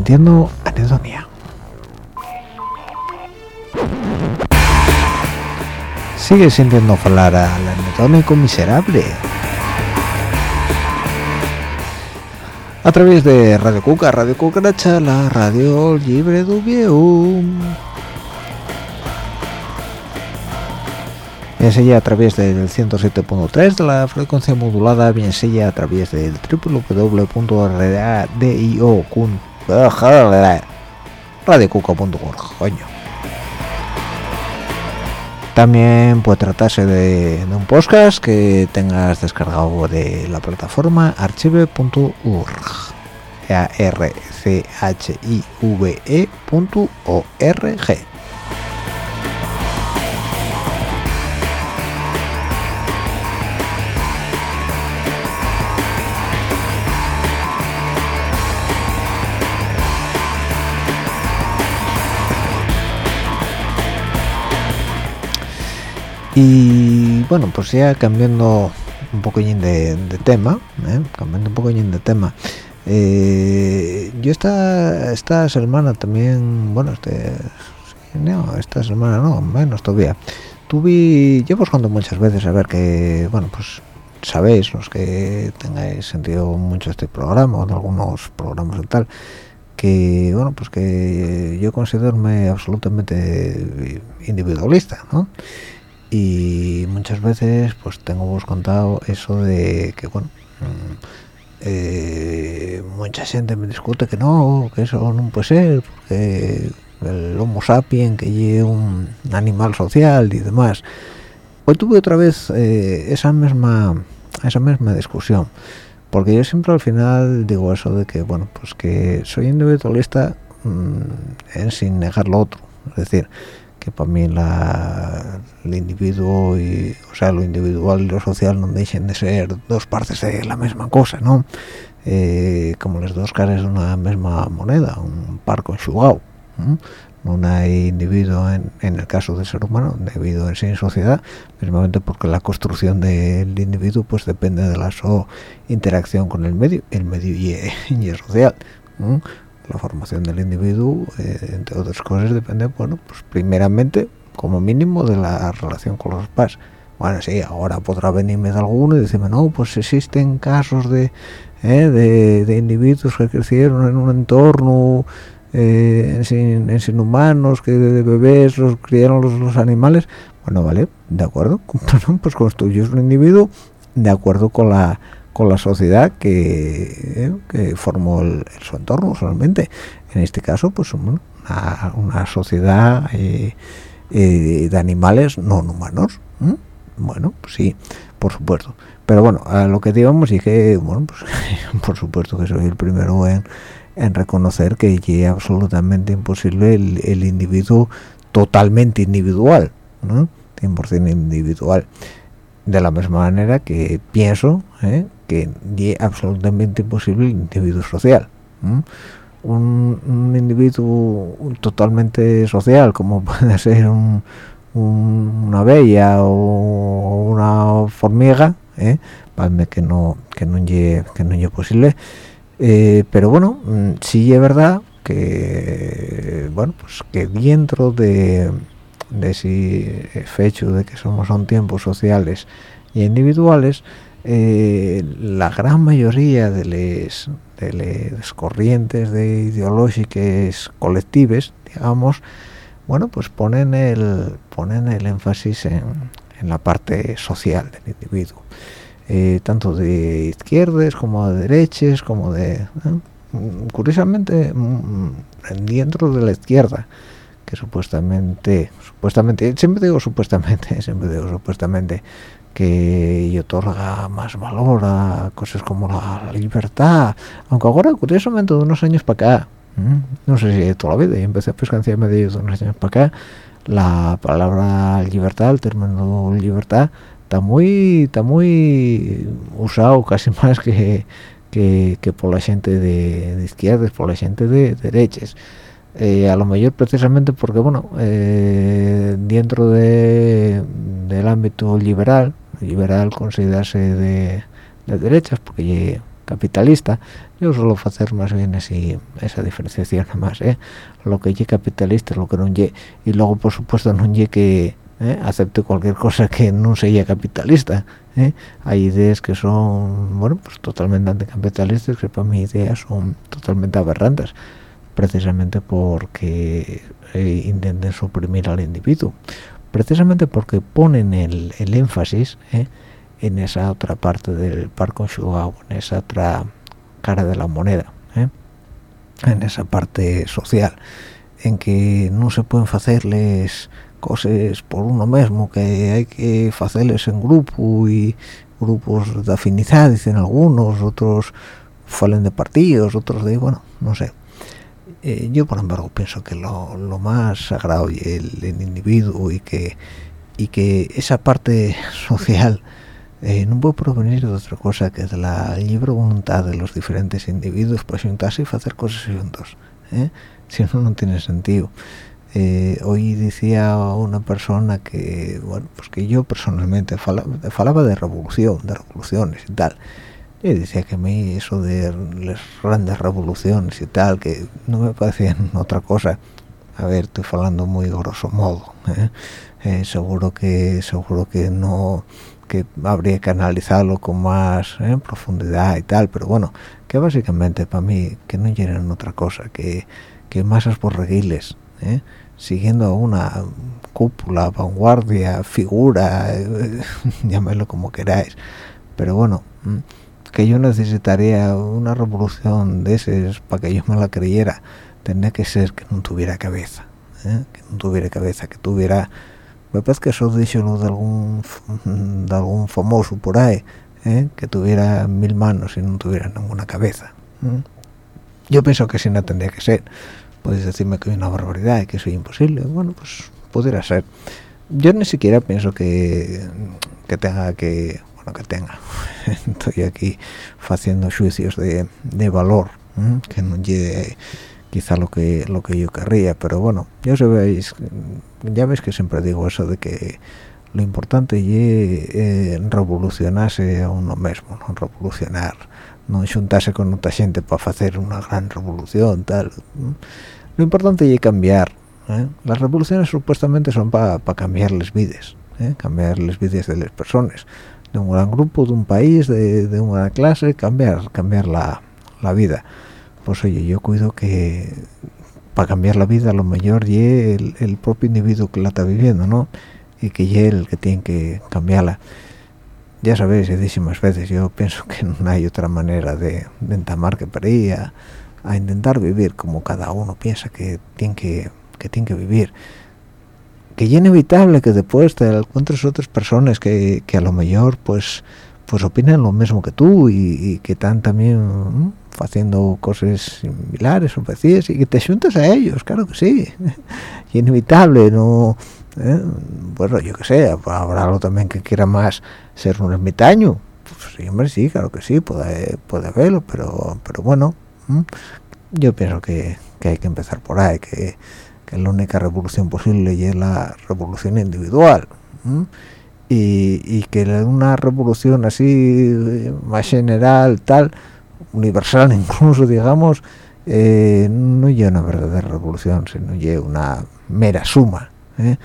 Sintiendo anedonia. Sigue sintiendo hablar al anedónico miserable. A través de Radio Cuca, Radio Cucaracha, la radio libre de bien sea a través del 107.3 de la frecuencia modulada, bien sea a través del www.radio.com radiocuca.org, coño. También puede tratarse de, un podcast que tengas descargado de la plataforma archive.org. a y bueno pues ya cambiando un poquillín de, tema ¿eh? cambiando un poquillín de tema eh, yo esta esta semana también bueno este no esta semana no menos todavía tuve yo buscando muchas veces a ver que bueno pues sabéis los que tengáis sentido mucho este programa o de algunos programas y tal que bueno pues que yo considero absolutamente individualista ¿no? Y muchas veces pues tengo vos contado eso de que bueno mm, eh, mucha gente me discute que no que eso no puede ser porque el homo sapiens que es un animal social y demás. Hoy tuve otra vez eh, esa misma esa misma discusión porque yo siempre al final digo eso de que bueno pues que soy individualista mm, en sin negar lo otro. Es decir que para mí la, el individuo y o sea lo individual y lo social no dejen de ser dos partes de la misma cosa no eh, como las dos caras de una misma moneda un par conjugado no hay individuo en, el caso del ser humano, individuo en sí en sociedad, precisamente porque la construcción del individuo pues depende de la interacción con el medio, el medio y, es social. La formación del individuo, eh, entre otras cosas, depende, bueno, pues primeramente, como mínimo, de la relación con los padres. Bueno, sí, ahora podrá venirme de alguno y decirme, no, pues existen casos de, eh, de, de individuos que crecieron en un entorno eh, sin, humanos, que de bebés los criaron los, animales. Bueno, vale, de acuerdo. pues construyes un individuo de acuerdo con la con la sociedad que, eh, formó el, su entorno solamente. En este caso, pues una, una sociedad eh, de animales no humanos. Bueno, pues sí, por supuesto. Pero bueno, a lo que digamos y que, bueno, pues por supuesto que soy el primero en en reconocer que es absolutamente imposible el, individuo totalmente individual, ¿no? 100% individual. De la misma manera que pienso ¿eh? que es absolutamente imposible el individuo social. Un, individuo totalmente social, como puede ser una bella o una formiga, ¿eh? que no que no que no es posible eh, pero bueno mm, sí es verdad que bueno pues que dentro de, de ese hecho de que somos son tiempos sociales y individuales eh, la gran mayoría de las de corrientes de ideológicas colectivas digamos bueno pues ponen el ponen el énfasis en, en la parte social del individuo eh, tanto de izquierdas como de derechas, como de... Curiosamente, mm, dentro de la izquierda, supuestamente, supuestamente, siempre digo supuestamente, siempre digo supuestamente, que otorga más valor a cosas como la libertad, aunque ahora curiosamente de unos años para acá, no sé si toda la vida, y empecé a pescar medio de unos años para acá, la palabra libertad, el término libertad, está muy está muy usado casi más que, que, por la gente de, izquierdas por la gente de, derechas eh, a lo mejor precisamente porque bueno eh, dentro de, del ámbito liberal liberal considerarse de, de derechas porque capitalista yo suelo hacer más bien así esa diferenciación más ¿eh? lo que es capitalista lo que no y y luego por supuesto no es que ¿eh? acepte cualquier cosa que no sea capitalista ¿eh? hay ideas que son bueno pues totalmente anticapitalistas que para mi ideas son totalmente aberrantes precisamente porque eh, intenten suprimir al individuo. Precisamente porque ponen el, énfasis en esa otra parte del par conjugado en esa otra cara de la moneda en esa parte social en que no se pueden hacerles cosas por uno mismo que hay que hacerles en grupo y grupos de afinidad dicen algunos otros falen de partidos otros de bueno no sé eh, yo por embargo pienso que lo, más sagrado y el, individuo y que y que esa parte social eh, no puede provenir de otra cosa que de la libre voluntad de los diferentes individuos para juntarse y hacer cosas juntos ¿eh? si no no tiene sentido eh, hoy decía una persona que bueno pues que yo personalmente falaba, de revolución de revoluciones y tal y decía que a mí eso de las grandes revoluciones y tal que no me parecían otra cosa a ver estoy hablando muy grosso modo ¿eh? Eh, seguro que seguro que no que habría que analizarlo con más profundidad y tal pero bueno que básicamente para mí que no llenan otra cosa que que masas por reguiles siguiendo una cúpula, vanguardia, figura, eh, llámelo como queráis. Pero bueno, que yo necesitaría una revolución de esas para que yo me la creyera, tendría que ser que no tuviera cabeza, ¿eh? que no tuviera cabeza, que tuviera... Me parece que eso dicho de algún, de algún famoso por ahí, ¿eh? que tuviera mil manos y no tuviera ninguna cabeza. Yo pienso que si no tendría que ser. Podéis decirme que hay una barbaridad y que soy imposible. Bueno, pues pudiera ser. Yo ni siquiera pienso que, que tenga que... Bueno, que tenga. Estoy aquí haciendo juicios de, de valor, que no llegue quizá lo que lo que yo querría pero bueno ya sabéis ya veis que siempre digo eso de que lo importante es eh, revolucionarse a uno mismo no revolucionar no juntarse con otra gente para hacer una gran revolución tal lo importante es cambiar ¿eh? las revoluciones supuestamente son para cambiar las vidas ¿eh? cambiar las vidas de las personas de un gran grupo de un país de, de una clase cambiar cambiar la, la vida. Pues oye yo cuido que para cambiar la vida lo mejor y el, el, propio individuo que la está viviendo no y que y el que tiene que cambiarla. Ya sabéis más veces yo pienso que no hay otra manera de, de entamar que para ir a, a, intentar vivir como cada uno piensa que tiene que, que tiene que vivir que es inevitable que después te encuentres otras personas que, que a lo mejor pues pues opinan lo mismo que tú y, que están también haciendo cosas similares o parecidas y que te juntas a ellos, claro que sí. Inevitable, no... ¿eh? Bueno, yo que sé, habrá algo también que quiera más ser un ermitaño. Pues sí, hombre, sí, claro que sí, puede, puede haberlo, pero, pero bueno, yo pienso que, que, hay que empezar por ahí, que, que, la única revolución posible es la revolución individual. Y, y que una revolución así más general, tal, universal incluso digamos eh, no es una verdadera revolución sino es una mera suma ¿eh?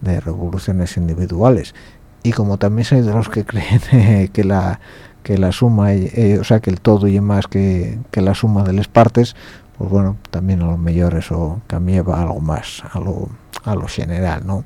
de revoluciones individuales y como también soy de los que creen eh, que la que la suma o sea que el todo y más que, que, la suma de las partes pues bueno también a lo mejor eso cambiaba algo más a lo, a lo general no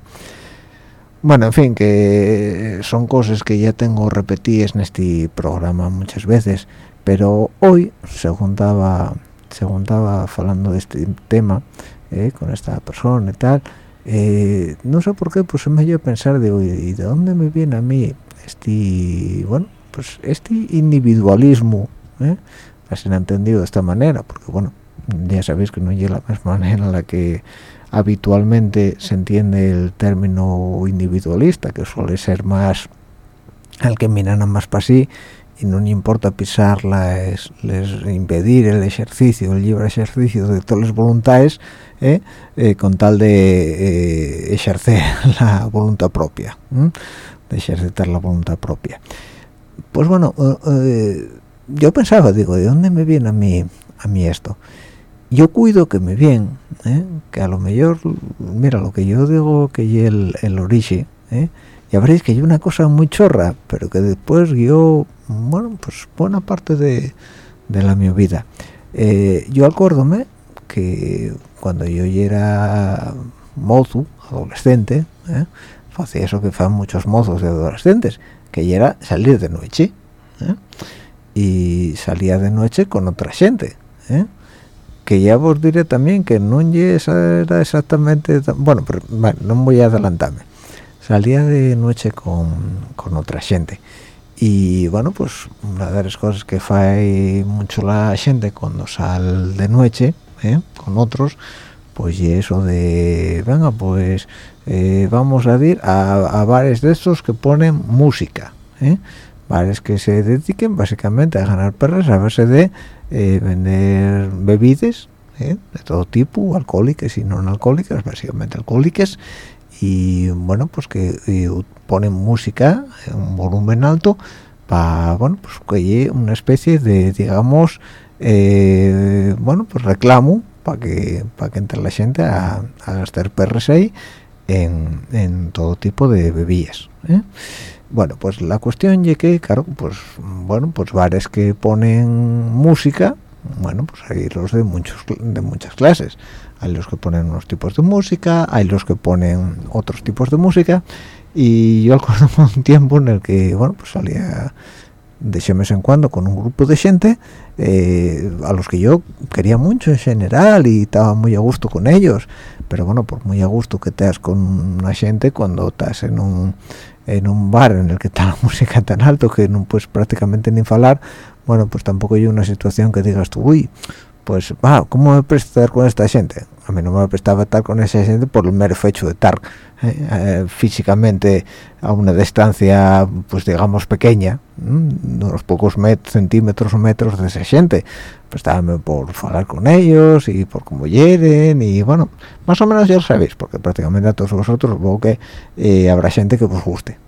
bueno, en fin, que son cosas que ya tengo repetidas en este programa muchas veces pero hoy se juntaba se juntaba hablando de este tema eh, con esta persona y tal eh, no sé por qué pues me dio a pensar de hoy y de dónde me viene a mí este bueno pues este individualismo eh, así han entendido de esta manera porque bueno ya sabéis que no es la misma manera en la que habitualmente se entiende el término individualista que suele ser más al que miran más para sí y no importa pisar les impedir el ejercicio el libre ejercicio de todas las voluntades ¿eh? Eh, con tal de eh, ejercer la voluntad propia de ejercitar la voluntad propia. Pues bueno yo pensaba digo de dónde me viene a mí a mí esto yo cuido que me viene que a lo mejor mira lo que yo digo que el, el origen ya veréis que hay una cosa muy chorra pero que después yo bueno pues buena parte de, de la mi vida eh, yo acuérdome que cuando yo era mozo adolescente ¿eh? hacía eso que fan muchos mozos de adolescentes que era salir de noche ¿eh? y salía de noche con otra gente ¿eh? Que ya os diré también que no era exactamente bueno pero no voy a adelantarme salía de noche con, con otra gente y bueno pues una de las cosas que fae mucho la gente cuando sale de noche ¿eh? con otros pues y eso de venga pues eh, vamos a ir a, bares de estos que ponen música ¿eh? Bares que se dediquen básicamente a ganar perras a verse de vender bebidas de todo tipo alcohólicas y no alcohólicas básicamente alcohólicas y bueno pues que ponen música en un volumen alto para bueno pues que una especie de digamos eh, bueno pues reclamo para que para que entre la gente a, gastar perres ahí en, en, todo tipo de bebidas ¿eh? Bueno pues la cuestión es que claro pues bueno pues bares que ponen música bueno pues hay los de muchos de muchas clases. Hay los que ponen unos tipos de música hay los que ponen otros tipos de música. Y yo acuerdo un tiempo en el que bueno pues salía de vez en cuando con un grupo de gente eh, a los que yo quería mucho en general y estaba muy a gusto con ellos pero bueno por muy a gusto que te con una gente cuando estás en un en un bar en el que está la música tan alto que no puedes prácticamente ni hablar bueno pues tampoco hay una situación que digas tú uy pues va cómo me presta estar con esta gente a mí no me prestaba estar con esa gente por el mero hecho de estar eh, eh, físicamente a una distancia pues digamos pequeña unos pocos centímetros o metros de esa gente. Estaba por hablar con ellos y por cómo hieren y bueno más o menos ya lo sabéis porque prácticamente a todos vosotros supongo que eh, habrá gente que os guste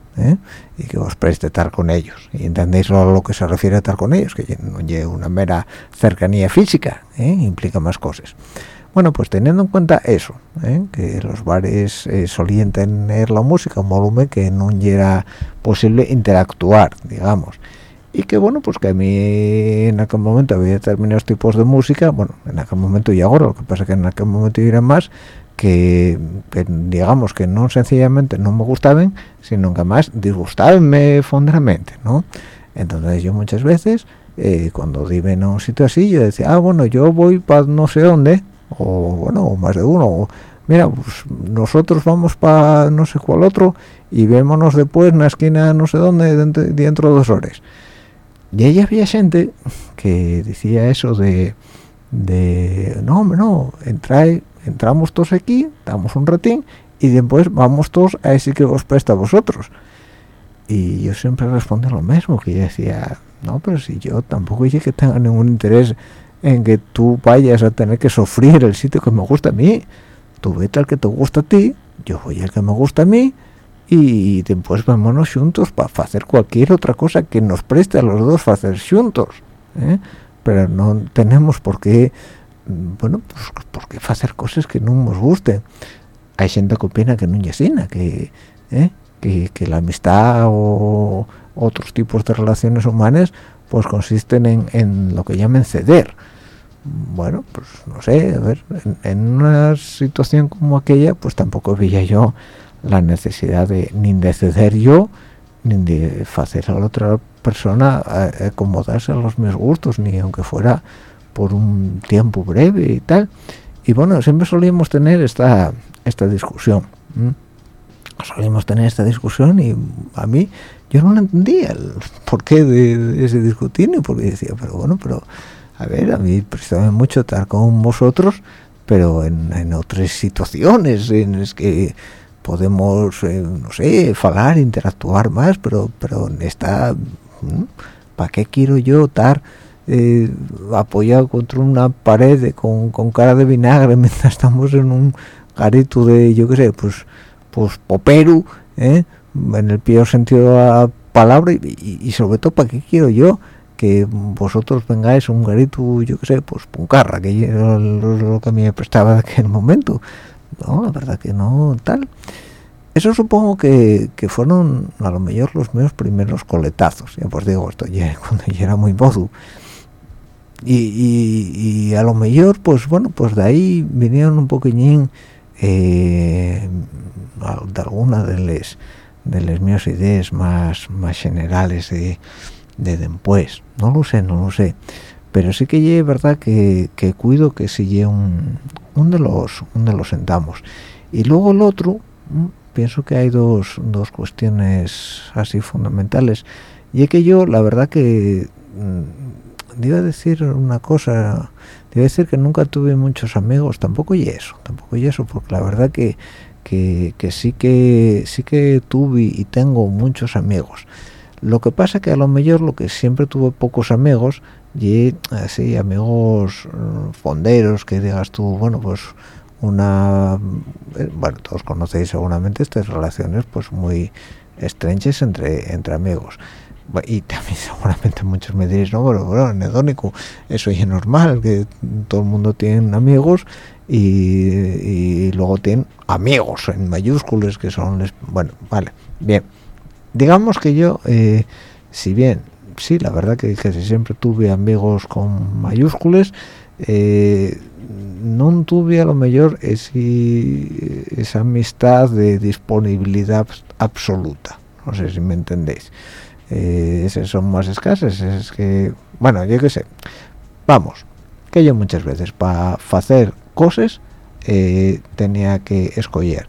y que os preste estar con ellos. Y entendéis a lo que se refiere a estar con ellos que no lleve una mera cercanía física implica más cosas. Bueno, pues teniendo en cuenta eso, ¿eh? que los bares eh, solían tener la música un volumen que no era posible interactuar, digamos. Y que bueno, pues que a mí en aquel momento había determinados tipos de música, bueno, en aquel momento y ahora, lo que pasa que en aquel momento era más, que, digamos que no sencillamente no me gustaban, sino que más disgustabanme fonderamente, ¿no? Entonces yo muchas veces, eh, cuando vive en un sitio así, yo decía, ah, bueno, yo voy para no sé dónde, o bueno, más de uno. Mira, pues nosotros vamos para no sé cuál otro y vémonos después en la esquina no sé dónde dentro, de dos horas. Y ahí había gente que decía eso de, de no, no, entra, entramos todos aquí, damos un ratín y después vamos todos a ese que os presta a vosotros. Y yo siempre respondo lo mismo, que yo decía, no, pero si yo tampoco dije que tenga ningún interés en que tú vayas a tener que sufrir el sitio que me gusta a mí. Tú vete al que te gusta a ti, yo voy al que me gusta a mí y después vámonos juntos para hacer cualquier otra cosa que nos preste a los dos hacer juntos. ¿eh? Pero no tenemos por qué, bueno, pues por qué hacer cosas que no nos gusten. Hay gente que opina que no es que, ¿eh? que, que la amistad o otros tipos de relaciones humanas pues consisten en, en lo que llaman ceder bueno, pues no sé, a ver, en, una situación como aquella, pues tampoco veía yo la necesidad de ni de ceder yo, ni de hacer a la otra persona eh, acomodarse a los mis gustos, ni aunque fuera por un tiempo breve y tal. Y bueno, siempre solíamos tener esta esta discusión. Solíamos tener esta discusión y a mí yo no entendía el porqué de, de ese discutir, porque decía, pero bueno, pero a ver, a mí prestaba mucho estar con vosotros, pero en, otras situaciones en las que podemos, eh, no sé, hablar, interactuar más, pero pero en esta, ¿para qué quiero yo estar eh, apoyado contra una pared con, cara de vinagre mientras estamos en un garito de, yo qué sé, pues, pues popero, ¿eh? en el peor sentido de la palabra, y, y sobre todo, ¿para qué quiero yo? que vosotros vengáis un garito, yo qué sé, pues puncarra, que era lo, que a mí me prestaba en aquel momento. No, la verdad que no, tal. Eso supongo que, fueron a lo mejor los míos primeros coletazos. Ya pues digo, esto ya cuando yo era muy mozo. Y, a lo mejor, pues bueno, pues de ahí vinieron un poquillín eh, de alguna de las de las mías ideas más más generales de de después no lo sé no lo sé. Pero sí que es verdad que, cuido que si un, un de los un de los sentamos. Y luego el otro pienso que hay dos, dos cuestiones así fundamentales. Y es que yo la verdad que mm, iba a decir una cosa iba decir que nunca tuve muchos amigos tampoco y eso tampoco y eso porque la verdad que, que, sí que sí que tuve y tengo muchos amigos. Lo que pasa que a lo mejor lo que siempre tuve pocos amigos y así amigos mm, fonderos que digas tú bueno pues una eh, bueno todos conocéis seguramente estas relaciones pues muy estrechas entre entre amigos y también seguramente muchos me diréis no pero bueno anedónico eso es normal que todo el mundo tiene amigos y, luego tienen amigos en mayúsculas que son les, bueno vale bien. Digamos que yo eh, si bien sí la verdad que, que siempre tuve amigos con mayúsculas eh, no tuve a lo mejor esa amistad de disponibilidad absoluta no sé si me entendéis eh, son más escasas es que bueno yo qué sé vamos que yo muchas veces para hacer cosas eh, tenía que escoger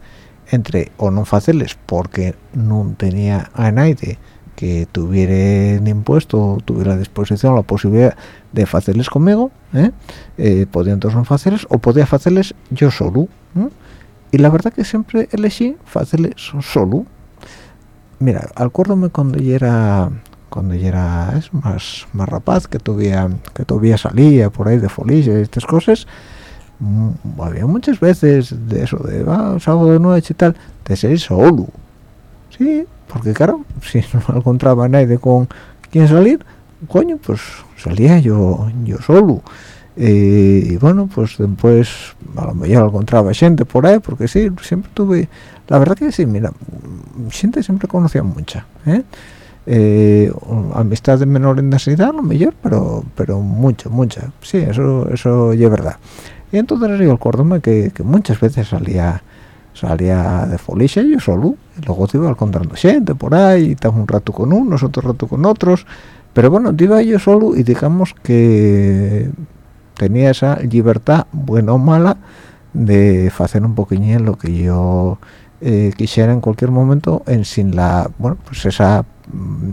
entre o no hacerles porque no tenía a nadie que tuviera impuesto tuviera a disposición la posibilidad de hacerles conmigo ¿eh? eh podía entonces no hacerles o podía hacerles yo solo y la verdad que siempre elegí hacerles solo mira acuérdame cuando yo era cuando yo era es, más más rapaz que todavía que todavía salía por ahí de folilla y estas cosas. Mm, había muchas veces de eso de ah, sábado de noche y tal de ser solo. Sí porque claro si no encontraba nadie con quien salir coño pues salía yo yo solo. Eh, y bueno pues después a lo mejor encontraba gente por ahí porque sí siempre tuve la verdad que sí mira gente siempre conocía mucha ¿eh? Eh, amistad de menor intensidad lo mejor pero pero mucha mucha sí eso eso es verdad y entonces yo acuérdome que, muchas veces salía salía de folicia yo solo luego te iba encontrando gente por ahí estaba un rato con unos otro rato con otros pero bueno iba yo solo y digamos que tenía esa libertad buena o mala de hacer un poquillín lo que yo eh, quisiera en cualquier momento en sin la bueno pues esa mm,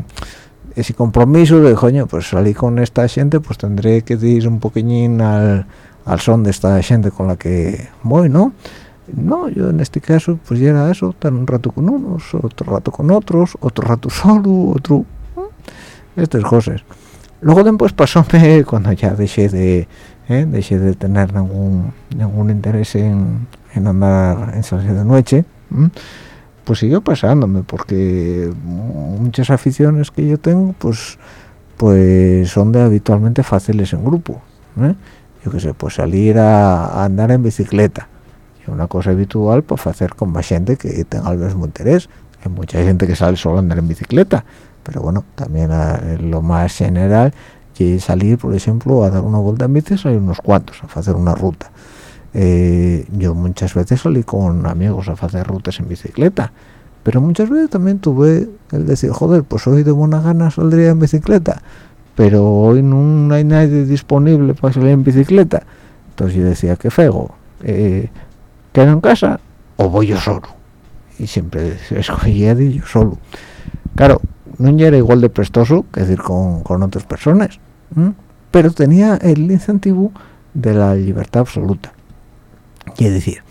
ese compromiso de coño pues salí con esta gente pues tendré que ir un poquillín al, al son de esta gente con la que voy no no yo en este caso pues ya era eso estar un rato con unos otro rato con otros otro rato solo otro estas cosas. Luego después pasóme cuando ya dejé de ¿eh? dejé de tener ningún ningún interés en, en andar en salir de noche pues siguió pasándome porque muchas aficiones que yo tengo pues pues son de habitualmente fáciles en grupo ¿eh? yo qué sé pues salir a andar en bicicleta. Una cosa habitual pues, hacer con más gente que tenga el mismo interés. Hay mucha gente que sale solo a andar en bicicleta. Pero bueno también eh, lo más general que salir por ejemplo a dar una vuelta en bici hay unos cuantos a hacer una ruta eh, yo muchas veces salí con amigos a hacer rutas en bicicleta pero muchas veces también tuve el decir joder pues hoy de buena gana saldría en bicicleta pero hoy no hay nadie disponible para salir en bicicleta entonces yo decía que fego eh, quedo en casa o voy yo solo y siempre escogía de yo solo. Claro no era igual de prestoso que decir con, otras personas pero tenía el incentivo de la libertad absoluta quiere decir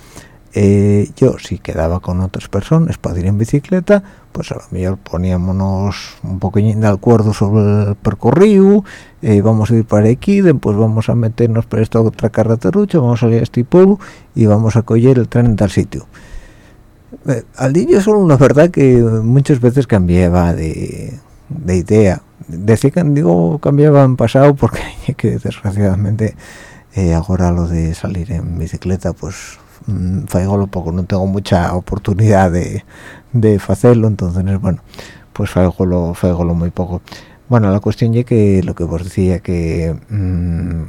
eh, yo si quedaba con otras personas para ir en bicicleta pues a lo mejor poníamos un poquillín de acuerdo sobre el percorrido eh, vamos a ir para aquí después vamos a meternos por esta otra carreterucha vamos a ir a este pueblo y vamos a coger el tren en tal sitio. Eh, al día solo la verdad que muchas veces cambiaba de, idea. Decía que digo cambiaba en pasado porque que desgraciadamente eh, ahora lo de salir en bicicleta pues mmm, lo poco no tengo mucha oportunidad de, de hacerlo entonces bueno pues lo lo muy poco. Bueno la cuestión es que lo que vos decía que mm,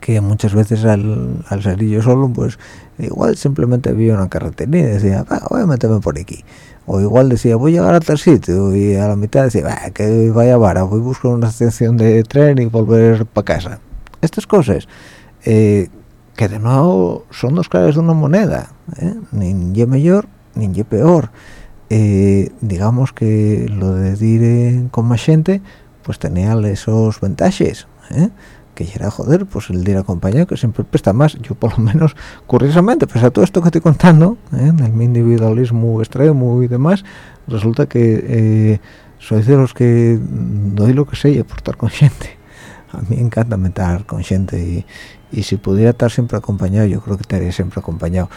que muchas veces al, al salir yo solo pues igual simplemente vi una carretera y decía voy a meterme por aquí o igual decía voy a llegar a tal sitio y a la mitad decía que vaya vara voy a buscar una estación de tren y volver para casa estas cosas eh, que de nuevo son dos caras de una moneda ¿eh? ni ye mayor ni peor eh, digamos que lo de ir con más gente pues tenía esos ventajas ¿eh? que era joder pues el de ir acompañado que siempre presta más yo por lo menos curiosamente pues a todo esto que estoy contando en el individualismo extremo y demás resulta que soy de los que doy lo que sé por estar con gente a mí encanta estar con gente y, y si pudiera estar siempre acompañado yo creo que estaría siempre acompañado.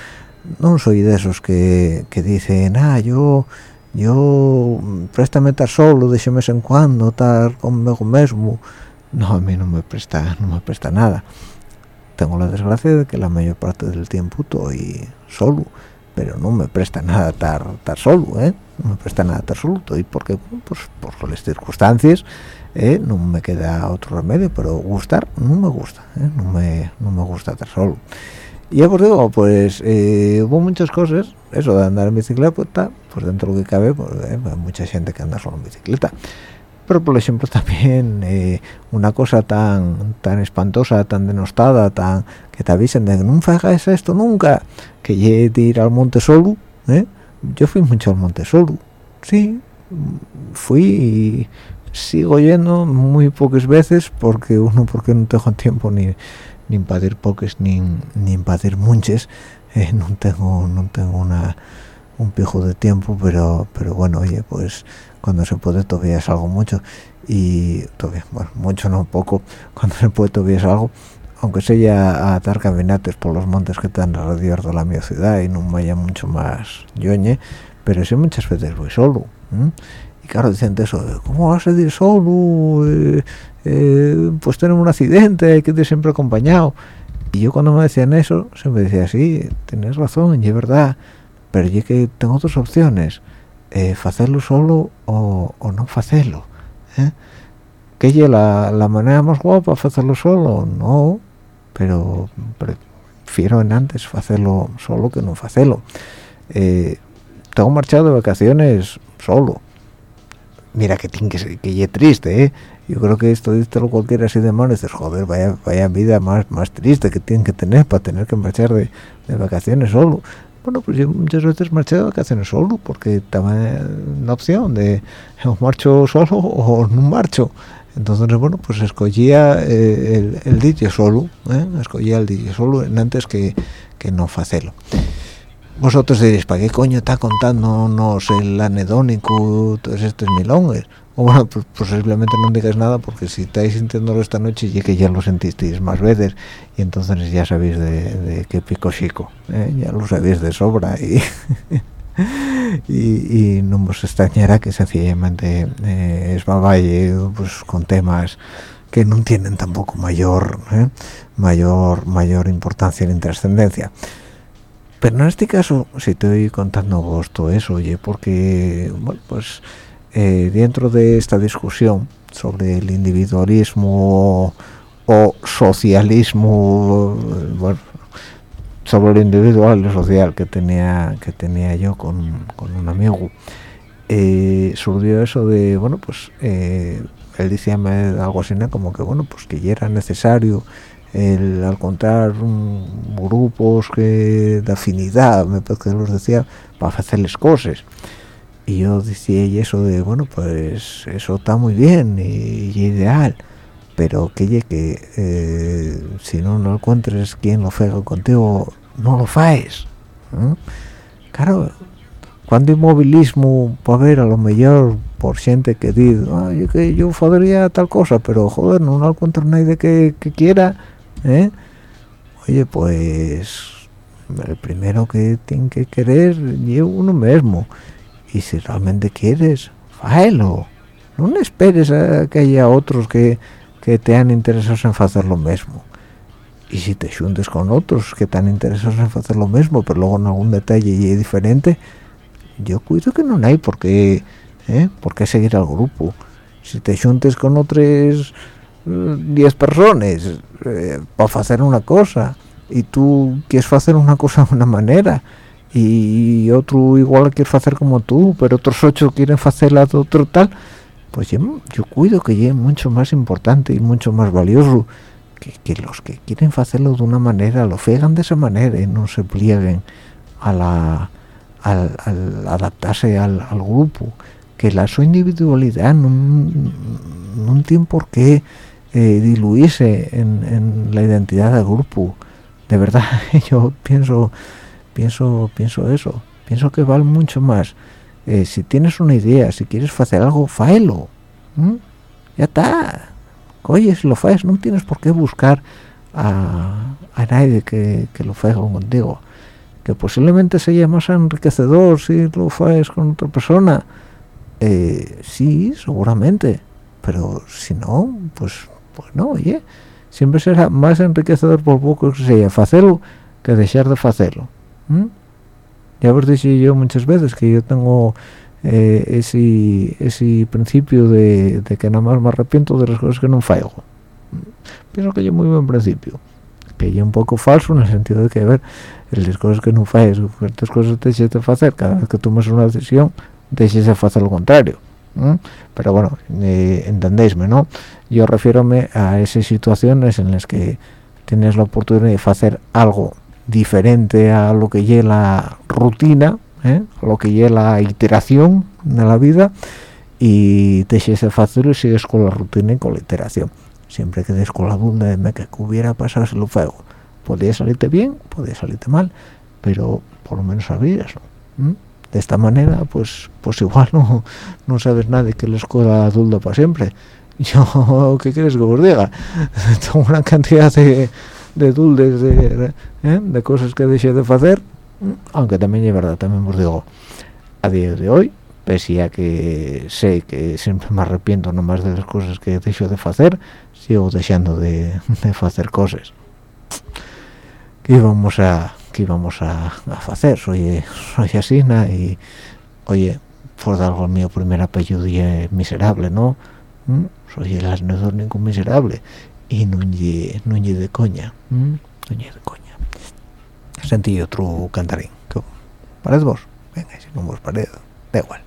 No soy de esos que, que dicen ah yo yo préstame estar solo de vez en cuando estar conmigo mismo no a mí no me presta no me presta nada. Tengo la desgracia de que la mayor parte del tiempo estoy solo pero no me presta nada estar, estar solo ¿eh? no me presta nada estar solo y porque pues por las circunstancias ¿eh? no me queda otro remedio pero gustar no me gusta ¿eh? no me no me gusta estar solo y ya os digo pues eh, hubo muchas cosas eso de andar en bicicleta pues, pues dentro de lo que cabe pues, hay mucha gente que anda solo en bicicleta pero por ejemplo también una cosa tan tan espantosa tan denostada tan que te avisen de que no hagas esto nunca que llegue de ir al monte solo yo fui mucho al monte solo sí fui y sigo yendo muy pocas veces porque uno porque no tengo tiempo ni ni para ir pocas ni ni para ir muchas eh, no tengo no tengo una un pijo de tiempo pero pero bueno oye pues cuando se puede todavía es algo mucho. Y todavía bueno mucho no poco. Cuando se puede todavía es algo. Aunque sea a dar caminates por los montes que están alrededor de la mi ciudad y no vaya mucho más yoñe pero sí muchas veces voy solo y claro dicen eso cómo vas a ir solo eh, eh, pues tenemos un accidente hay que ir siempre acompañado y yo cuando me decían eso se me decía sí tienes razón y es verdad pero yo que tengo dos opciones eh, hacerlo solo o, no hacerlo ¿eh? que es la, la, manera más guapa hacerlo solo no pero prefiero en antes hacerlo solo que no hacerlo. Tengo marchado de vacaciones solo mira que tiene que que triste ¿eh? yo creo que esto lo cualquiera así de mano dices joder vaya vaya vida más más triste que tienen que tener para tener que marchar de, vacaciones solo bueno pues yo muchas veces marché de vacaciones solo porque estaba la opción de o marcho solo o no marcho entonces bueno pues escogía eh, el, el DJ solo ¿eh? escogía el DJ solo antes que, que no hacerlo vosotros diréis, ¿para qué coño está contándonos el anedónico, todos estos milongues? O bueno, pues, posiblemente no digáis nada porque si estáis sintiéndolo esta noche y que ya lo sentisteis más veces y entonces ya sabéis de, qué pico chico, ¿eh? ya lo sabéis de sobra y, y, no os extrañará que sencillamente eh, es baballe pues, con temas que no tienen tampoco mayor ¿eh? mayor mayor importancia ni trascendencia pero en este caso si estoy contando vos todo eso oye porque bueno pues eh, dentro de esta discusión sobre el individualismo o socialismo sobre lo individual y lo social que tenía que tenía yo con, un amigo eh, surgió eso de bueno pues eh, él decía algo así como que bueno pues que ya era necesario el encontrar grupos que de afinidad me parece que los decía para hacerles cosas y yo decía y eso de bueno pues eso está muy bien y, ideal pero que que eh, si no no encuentres quien lo haga contigo no lo faes claro cuando inmovilismo puede haber a lo mejor por gente que dice que yo podría tal cosa pero joder no, no encuentro nadie que, que quiera ¿eh? oye pues el primero que tiene que querer es uno mismo y si realmente quieres fáelo no esperes a que haya otros que, que te han interesados en hacer lo mismo y si te juntes con otros que están interesados en hacer lo mismo pero luego en algún detalle y diferente yo cuido que no hay por qué ¿eh? por qué seguir al grupo si te juntes con otros 10 personas eh, para hacer una cosa. Y tú quieres hacer una cosa de una manera y otro igual quiere hacer como tú pero otros ocho quieren hacerla de otro tal. Pues yo, cuido que es mucho más importante y mucho más valioso que, los que quieren hacerlo de una manera lo fegan de esa manera y no se plieguen a la al, adaptarse al, grupo. Que la su individualidad no, no tiene por qué eh, diluirse en, la identidad del grupo. De verdad yo pienso pienso pienso eso. Pienso que vale mucho más. Eh, si tienes una idea si quieres hacer algo faelo ya está. Oye si lo faes no tienes por qué buscar a, nadie que, lo haga contigo. Que posiblemente sea más enriquecedor si lo faes con otra persona. Eh, sí seguramente. Pero si no pues pues no oye siempre será más enriquecedor por poco que sea hacerlo que dejar de hacerlo ya os dicho yo muchas veces que yo tengo eh, ese, ese principio de, que nada más me arrepiento de las cosas que no fallo pienso que es muy buen principio que es un poco falso en el sentido de que a ver las cosas que no falles ciertas cosas te de hacer cada vez que tomes una decisión dejes de hacer lo contrario pero bueno eh, entendéisme no yo refiérome a esas situaciones en las que tienes la oportunidad de hacer algo diferente a lo que lleva la rutina ¿eh? a lo que lleva la iteración de la vida y te de fácil y sigues con la rutina y con la iteración. Siempre que des con la duda de que hubiera pasado si lo fuego podía salirte bien podía salirte mal pero por lo menos sabías ¿no? De esta manera pues pues igual no no sabes nada que la escuela dulda para siempre. Yo qué quieres que os diga tengo una cantidad de, de duldes de, ¿eh? cosas que dejé de hacer aunque también es verdad también os digo a día de hoy pese a que sé que siempre me arrepiento nomás de las cosas que dejo de hacer sigo dejando de, de hacer cosas. Que vamos a que íbamos a, hacer soy soy asina y oye por algo mío primer apellido y miserable no ¿Mm? soy el asno ningún miserable y ye, no de coña ¿Mm? no de coña sentí otro cantarín ¿Parece vos? venga si no vos parece da igual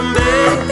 make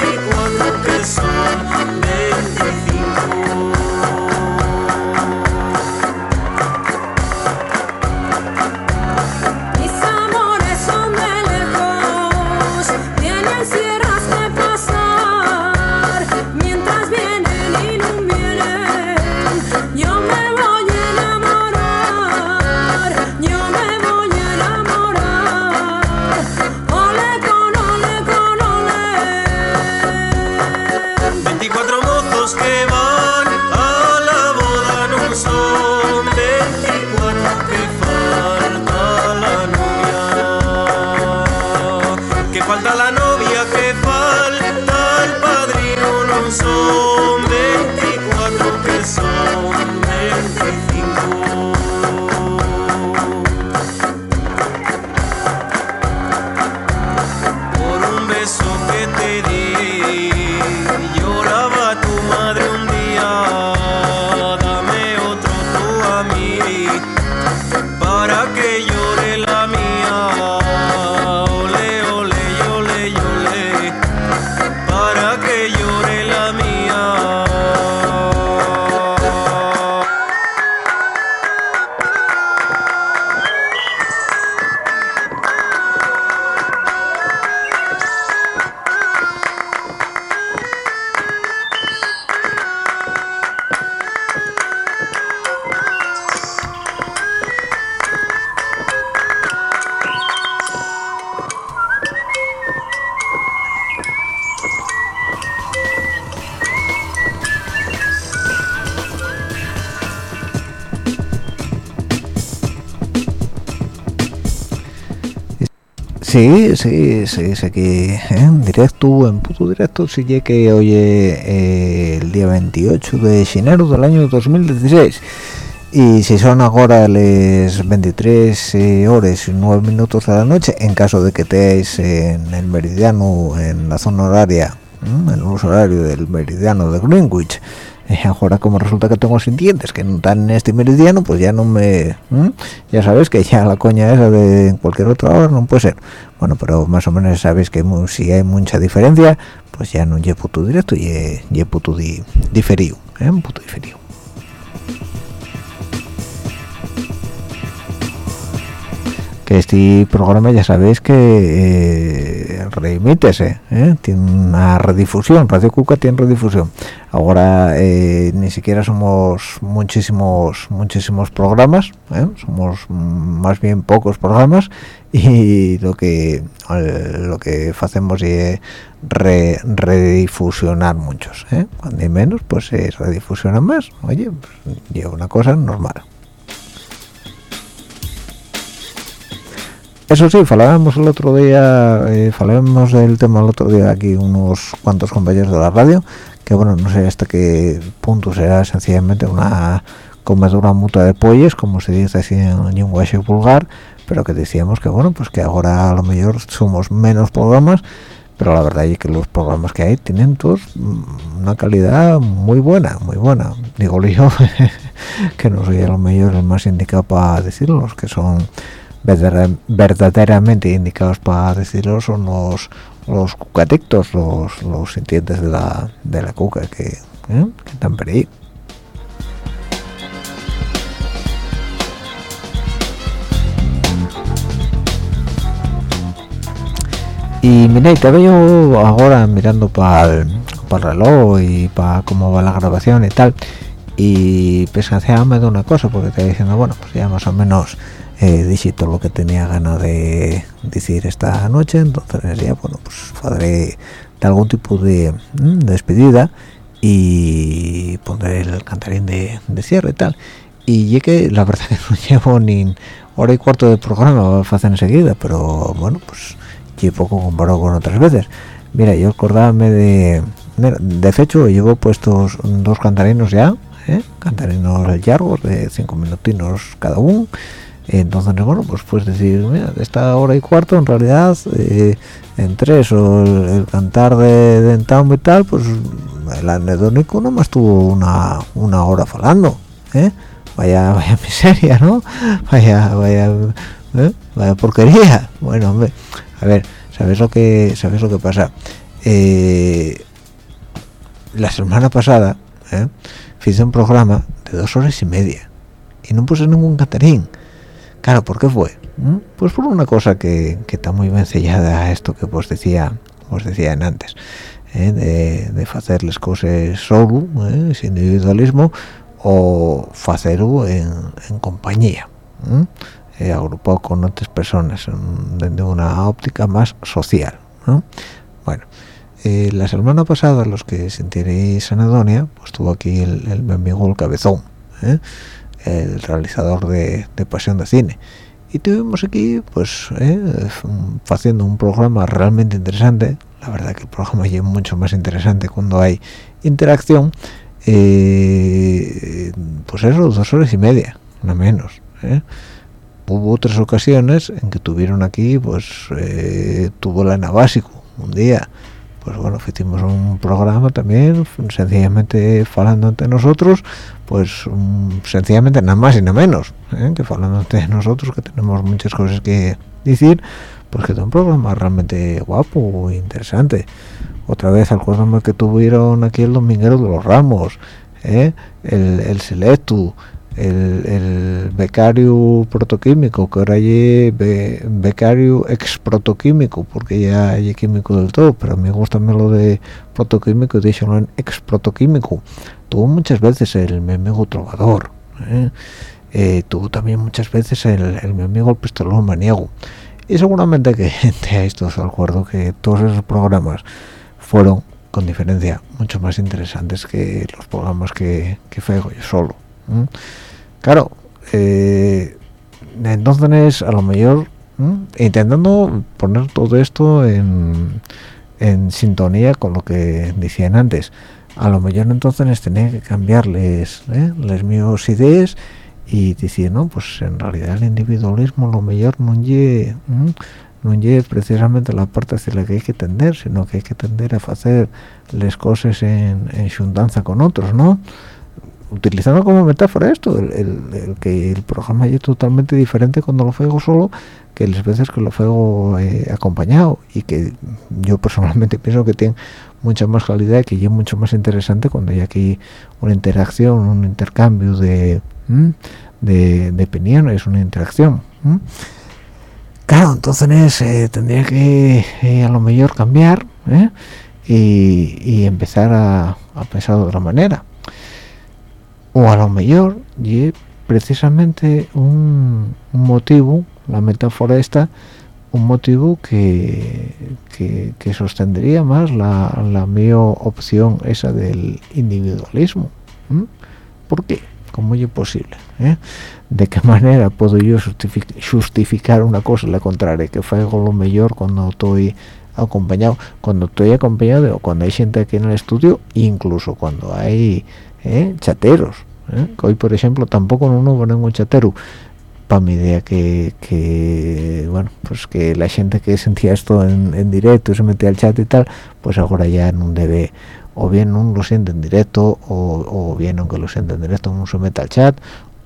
Sí, sí, sí, que ¿eh? en directo, en puto directo, sí que hoy eh, el día 28 de enero del año 2016 y si son ahora las 23 eh, horas y 9 minutos de la noche, en caso de que estéis en el meridiano, en la zona horaria, en el uso horario del meridiano de Greenwich, eh, ahora como resulta que tengo sintientes que no están en este meridiano, pues ya no me... ya sabes que ya la coña esa de cualquier otra hora no puede ser. Bueno, pero más o menos sabéis que si hay mucha diferencia, pues ya no llevo puto directo y puto diferido, ¿eh? puto diferido. Este programa ya sabéis que eh, reemítese, ¿eh? tiene una redifusión, Radio Cuca tiene redifusión. Ahora eh, ni siquiera somos muchísimos muchísimos programas, ¿eh? somos más bien pocos programas y lo que lo que hacemos es redifusionar muchos, cuando hay menos pues se redifusionan más. Oye, pues, lleva una cosa normal. Eso sí, hablábamos el otro día, eh, del tema el otro día aquí unos cuantos compañeros de la radio, que bueno, no sé hasta qué punto será sencillamente una comedura mutua de polles, como se dice así en lenguaje vulgar, pero que decíamos que bueno, pues que ahora a lo mejor somos menos programas, pero la verdad es que los programas que hay tienen todos una calidad muy buena, muy buena. Digo yo que no soy a lo mejor el más indicado para decirlos, que son verdaderamente indicados para decirlo son los los cucatectos, los, los sintientes de la, de la cuca que, ¿eh? que están por ahí. Y mira, te veo ahora mirando para el, el, reloj y para cómo va la grabación y tal. Y pensándome de una cosa, porque te diciendo, bueno, pues ya más o menos eh, todo lo que tenía ganas de decir esta noche entonces ya bueno pues haré de algún tipo de, mm, despedida y pondré el cantarín de, cierre y tal. Y llegué la verdad que no llevo ni hora y cuarto de programa a hacer enseguida pero bueno pues llevo poco comparado con otras veces. Mira yo acordábame de de hecho llevo puestos dos cantarinos ya ¿eh? cantarinos largos de cinco minutinos cada uno entonces bueno pues puedes decir mira esta hora y cuarto en realidad eh, en tres o el, cantar de, de y tal pues el anedónico nomás tuvo una, una hora falando ¿eh? vaya vaya miseria no vaya vaya ¿eh? vaya porquería. Bueno hombre a ver sabes lo que sabes lo que pasa la semana pasada hice un programa de dos horas y media y no puse ningún catarín Claro, ¿por qué fue? ¿Mm? Pues por una cosa que, está muy bien a esto que os decía, os decía antes, ¿eh? de, de hacer las cosas solo, ¿eh? sin individualismo, o hacerlo en, compañía, ¿eh? agrupado con otras personas, desde una óptica más social. Bueno, la semana pasada, los que sentiréis anedonia, pues tuvo aquí el, el el cabezón, el realizador de, Pasión de Cine. Y tuvimos aquí, pues, eh, haciendo un programa realmente interesante. La verdad que el programa es mucho más interesante cuando hay interacción. Eh, pues eso, dos horas y media, no menos. Eh. Hubo otras ocasiones en que tuvieron aquí, pues, tuvo la Básico un día pues bueno, hicimos un programa también, sencillamente hablando ante nosotros, pues sencillamente nada más y nada menos, ¿eh? que hablando ante nosotros, que tenemos muchas cosas que decir, pues que un programa realmente guapo, interesante. Otra vez al que tuvieron aquí el Dominguero de los Ramos, ¿eh? el, el Selectu, el, becario protoquímico, que ahora hay becario ex protoquímico, porque ya hay químico del todo, pero a mí gusta lo de protoquímico y dicho en ex protoquímico. Tuvo muchas veces el mi amigo trovador, ¿eh? Eh, tuvo también muchas veces el, mi amigo el pistolón maniego. Y seguramente que de acuerdo que todos esos programas fueron, con diferencia, mucho más interesantes que los programas que, que yo solo. Claro, eh, entonces a lo mejor intentando poner todo esto en, sintonía con lo que decían antes a lo mejor entonces tenía que cambiarles ¿eh? las mis ideas y decir no pues en realidad el individualismo lo mejor no es no es precisamente la parte hacia la que hay que tender sino que hay que tender a hacer las cosas en, en con otros no utilizando como metáfora esto el, que el programa es totalmente diferente cuando lo fuego solo que las veces que lo fuego eh, acompañado y que yo personalmente pienso que tiene mucha más calidad y que es mucho más interesante cuando hay aquí una interacción un intercambio de de, de, opiniones una interacción claro entonces eh, tendría que eh, a lo mejor cambiar y, empezar a pensar de otra manera o a lo mejor y precisamente un, motivo la metáfora esta un motivo que, que, sostendría más la, la opción esa del individualismo ¿por qué? ¿cómo es posible? ¿eh? ¿de qué manera puedo yo justificar una cosa la contraria que algo lo mejor cuando estoy acompañado cuando estoy acompañado o cuando hay gente aquí en el estudio incluso cuando hay ¿eh? chateros ¿eh? hoy por ejemplo tampoco no hubo ningún chatero para mi idea que, bueno pues que la gente que sentía esto en, directo se metía al chat y tal pues ahora ya no debe o bien no lo siente en directo o, bien aunque lo siente en directo no se mete al chat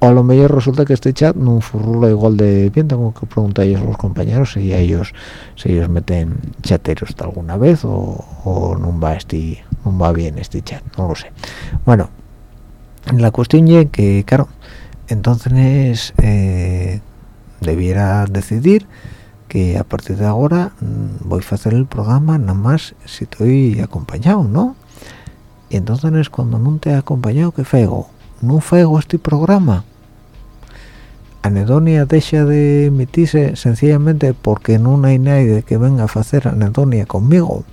o a lo mejor resulta que este chat no furrula igual de bien tengo que preguntar a ellos los compañeros si ellos si ellos meten chateros alguna vez o, o no va este no va bien este chat no lo sé bueno la cuestión es que claro entonces eh, debiera decidir que a partir de ahora mm, voy a hacer el programa nada más si estoy acompañado no y entonces cuando no te he acompañado ¿qué fego? no fego este programa anedonia deja de emitirse sencillamente porque no hay nadie que venga a hacer anedonia conmigo.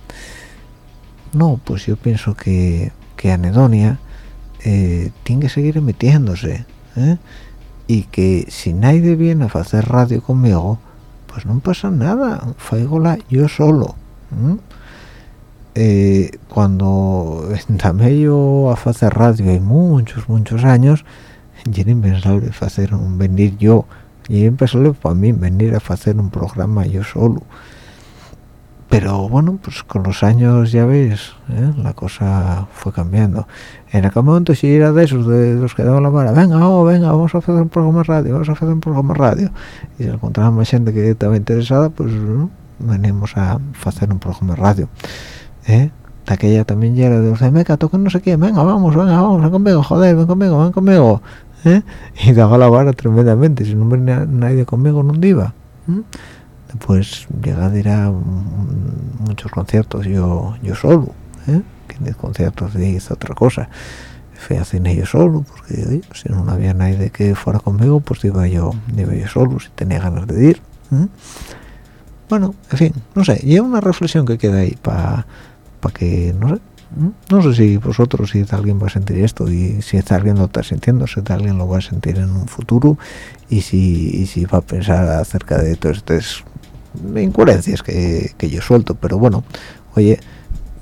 No pues yo pienso que, que anedonia eh, tiene que seguir emitiéndose ¿eh? y que si nadie viene a hacer radio conmigo pues no pasa nada faigola yo solo eh, cuando también yo a hacer radio hay muchos muchos años era impensable hacer un venir yo y era impensable para mí venir a hacer un programa yo solo pero bueno pues con los años ya ves ¿eh? la cosa fue cambiando en aquel momento si era de esos de los que daban la vara venga oh, venga vamos a hacer un programa de radio vamos a hacer un programa de radio y si encontrábamos gente que estaba interesada pues venimos a hacer un programa de radio ¿eh? aquella también ya era de los de meca toca no sé qué venga vamos venga vamos ven conmigo joder ven conmigo ven conmigo ¿eh? y daba la vara tremendamente si no venía nadie conmigo no iba pues llega a a muchos conciertos yo yo solo ¿eh? que en conciertos hizo otra cosa fui a cine yo solo porque si no había nadie que fuera conmigo pues iba yo iba yo solo si tenía ganas de ir ¿eh? bueno en fin no sé y una reflexión que queda ahí para para que no sé ¿eh? no sé si vosotros si alguien va a sentir esto y si alguien lo está sintiendo si alguien lo va a sentir en un futuro y si, y si va a pensar acerca de todo estos incoherencias que, que yo suelto pero bueno oye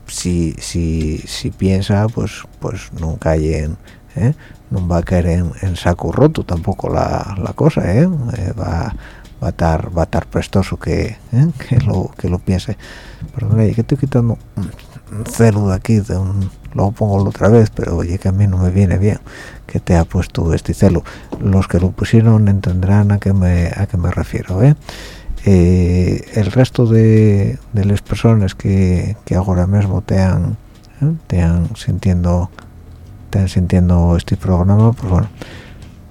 si si si piensa pues pues nunca hay en ¿eh? no va a caer en, saco roto tampoco la, la cosa ¿eh? eh va va a estar va a estar prestoso que, ¿eh? que lo que lo piense perdón que estoy quitando un celo de aquí de un, luego pongo otra vez pero oye que a mí no me viene bien que te ha puesto este celo los que lo pusieron entenderán a qué me a qué me refiero ¿eh? Eh, el resto de, las personas que, ahora mismo te han, ¿eh? te han sintiendo te sintiendo este programa pues bueno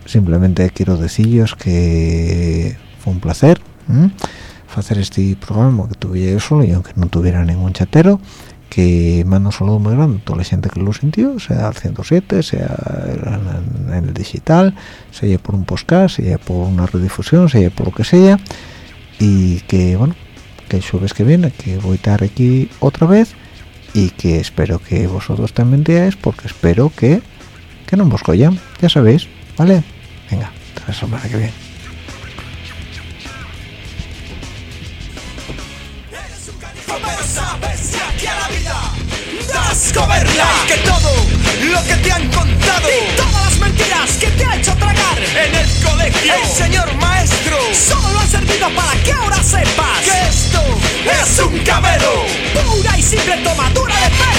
simplemente quiero deciros que fue un placer hacer este programa que tuviera yo solo y aunque no tuviera ningún chatero que mando un saludo muy grande a toda la gente que lo sintió, sea al 107, sea en, el digital, sea por un podcast, sea por una redifusión, sea por lo que sea y que bueno que el jueves que viene que voy a estar aquí otra vez y que espero que vosotros también veáis porque espero que que no os ya ya sabéis vale venga hasta la semana que viene lo que te han contado. Y todas las mentiras que te ha hecho tragar. En el colegio, el señor maestro, solo ha servido para que ahora sepas que esto es un cabelo. Pura y simple tomadura de pelo.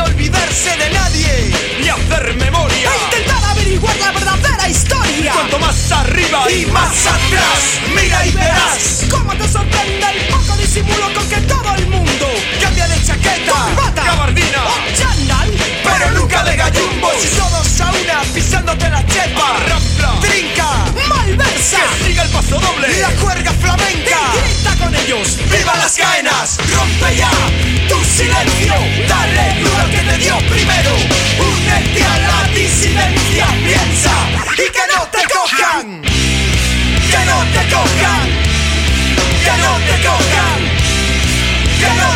olvidarse de nadie y hacer memoria. E intentar averiguar la verdadera historia. Cuanto más arriba y más atrás, mira y verás cómo te sorprende el poco disimulo con que todo el mundo cambia de chaqueta, corbata, gabardina o chandal, pero nunca de gallumbos. Y todos a una pisándote la chepa, rampla, trinca, malversa, que siga el paso doble, la cuerga flamenca, y grita con ellos, viva las caenas, rompe ya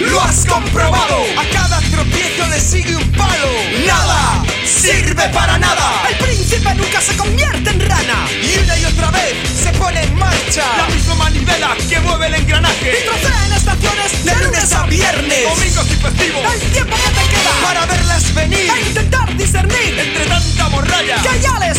lo has comprobado. A cada tropiezo le sigue un palo. Nada sirve para nada. El príncipe nunca se convierte en rana. Y una y otra vez se pone en marcha. La misma manivela que mueve el engranaje. Y trocea en estaciones de lunes a viernes. domingos y festivos. El tiempo que te queda para verlas venir. E intentar discernir entre tanta morralla. que ya les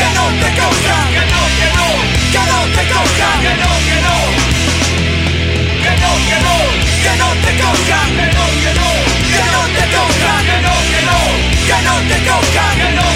que no te cojan, que no, que no, que no te cojan, que no, que no, que no, que no, que no te cojan, que no, que no, que no te cojan, que no, que no, que no te cojan, que no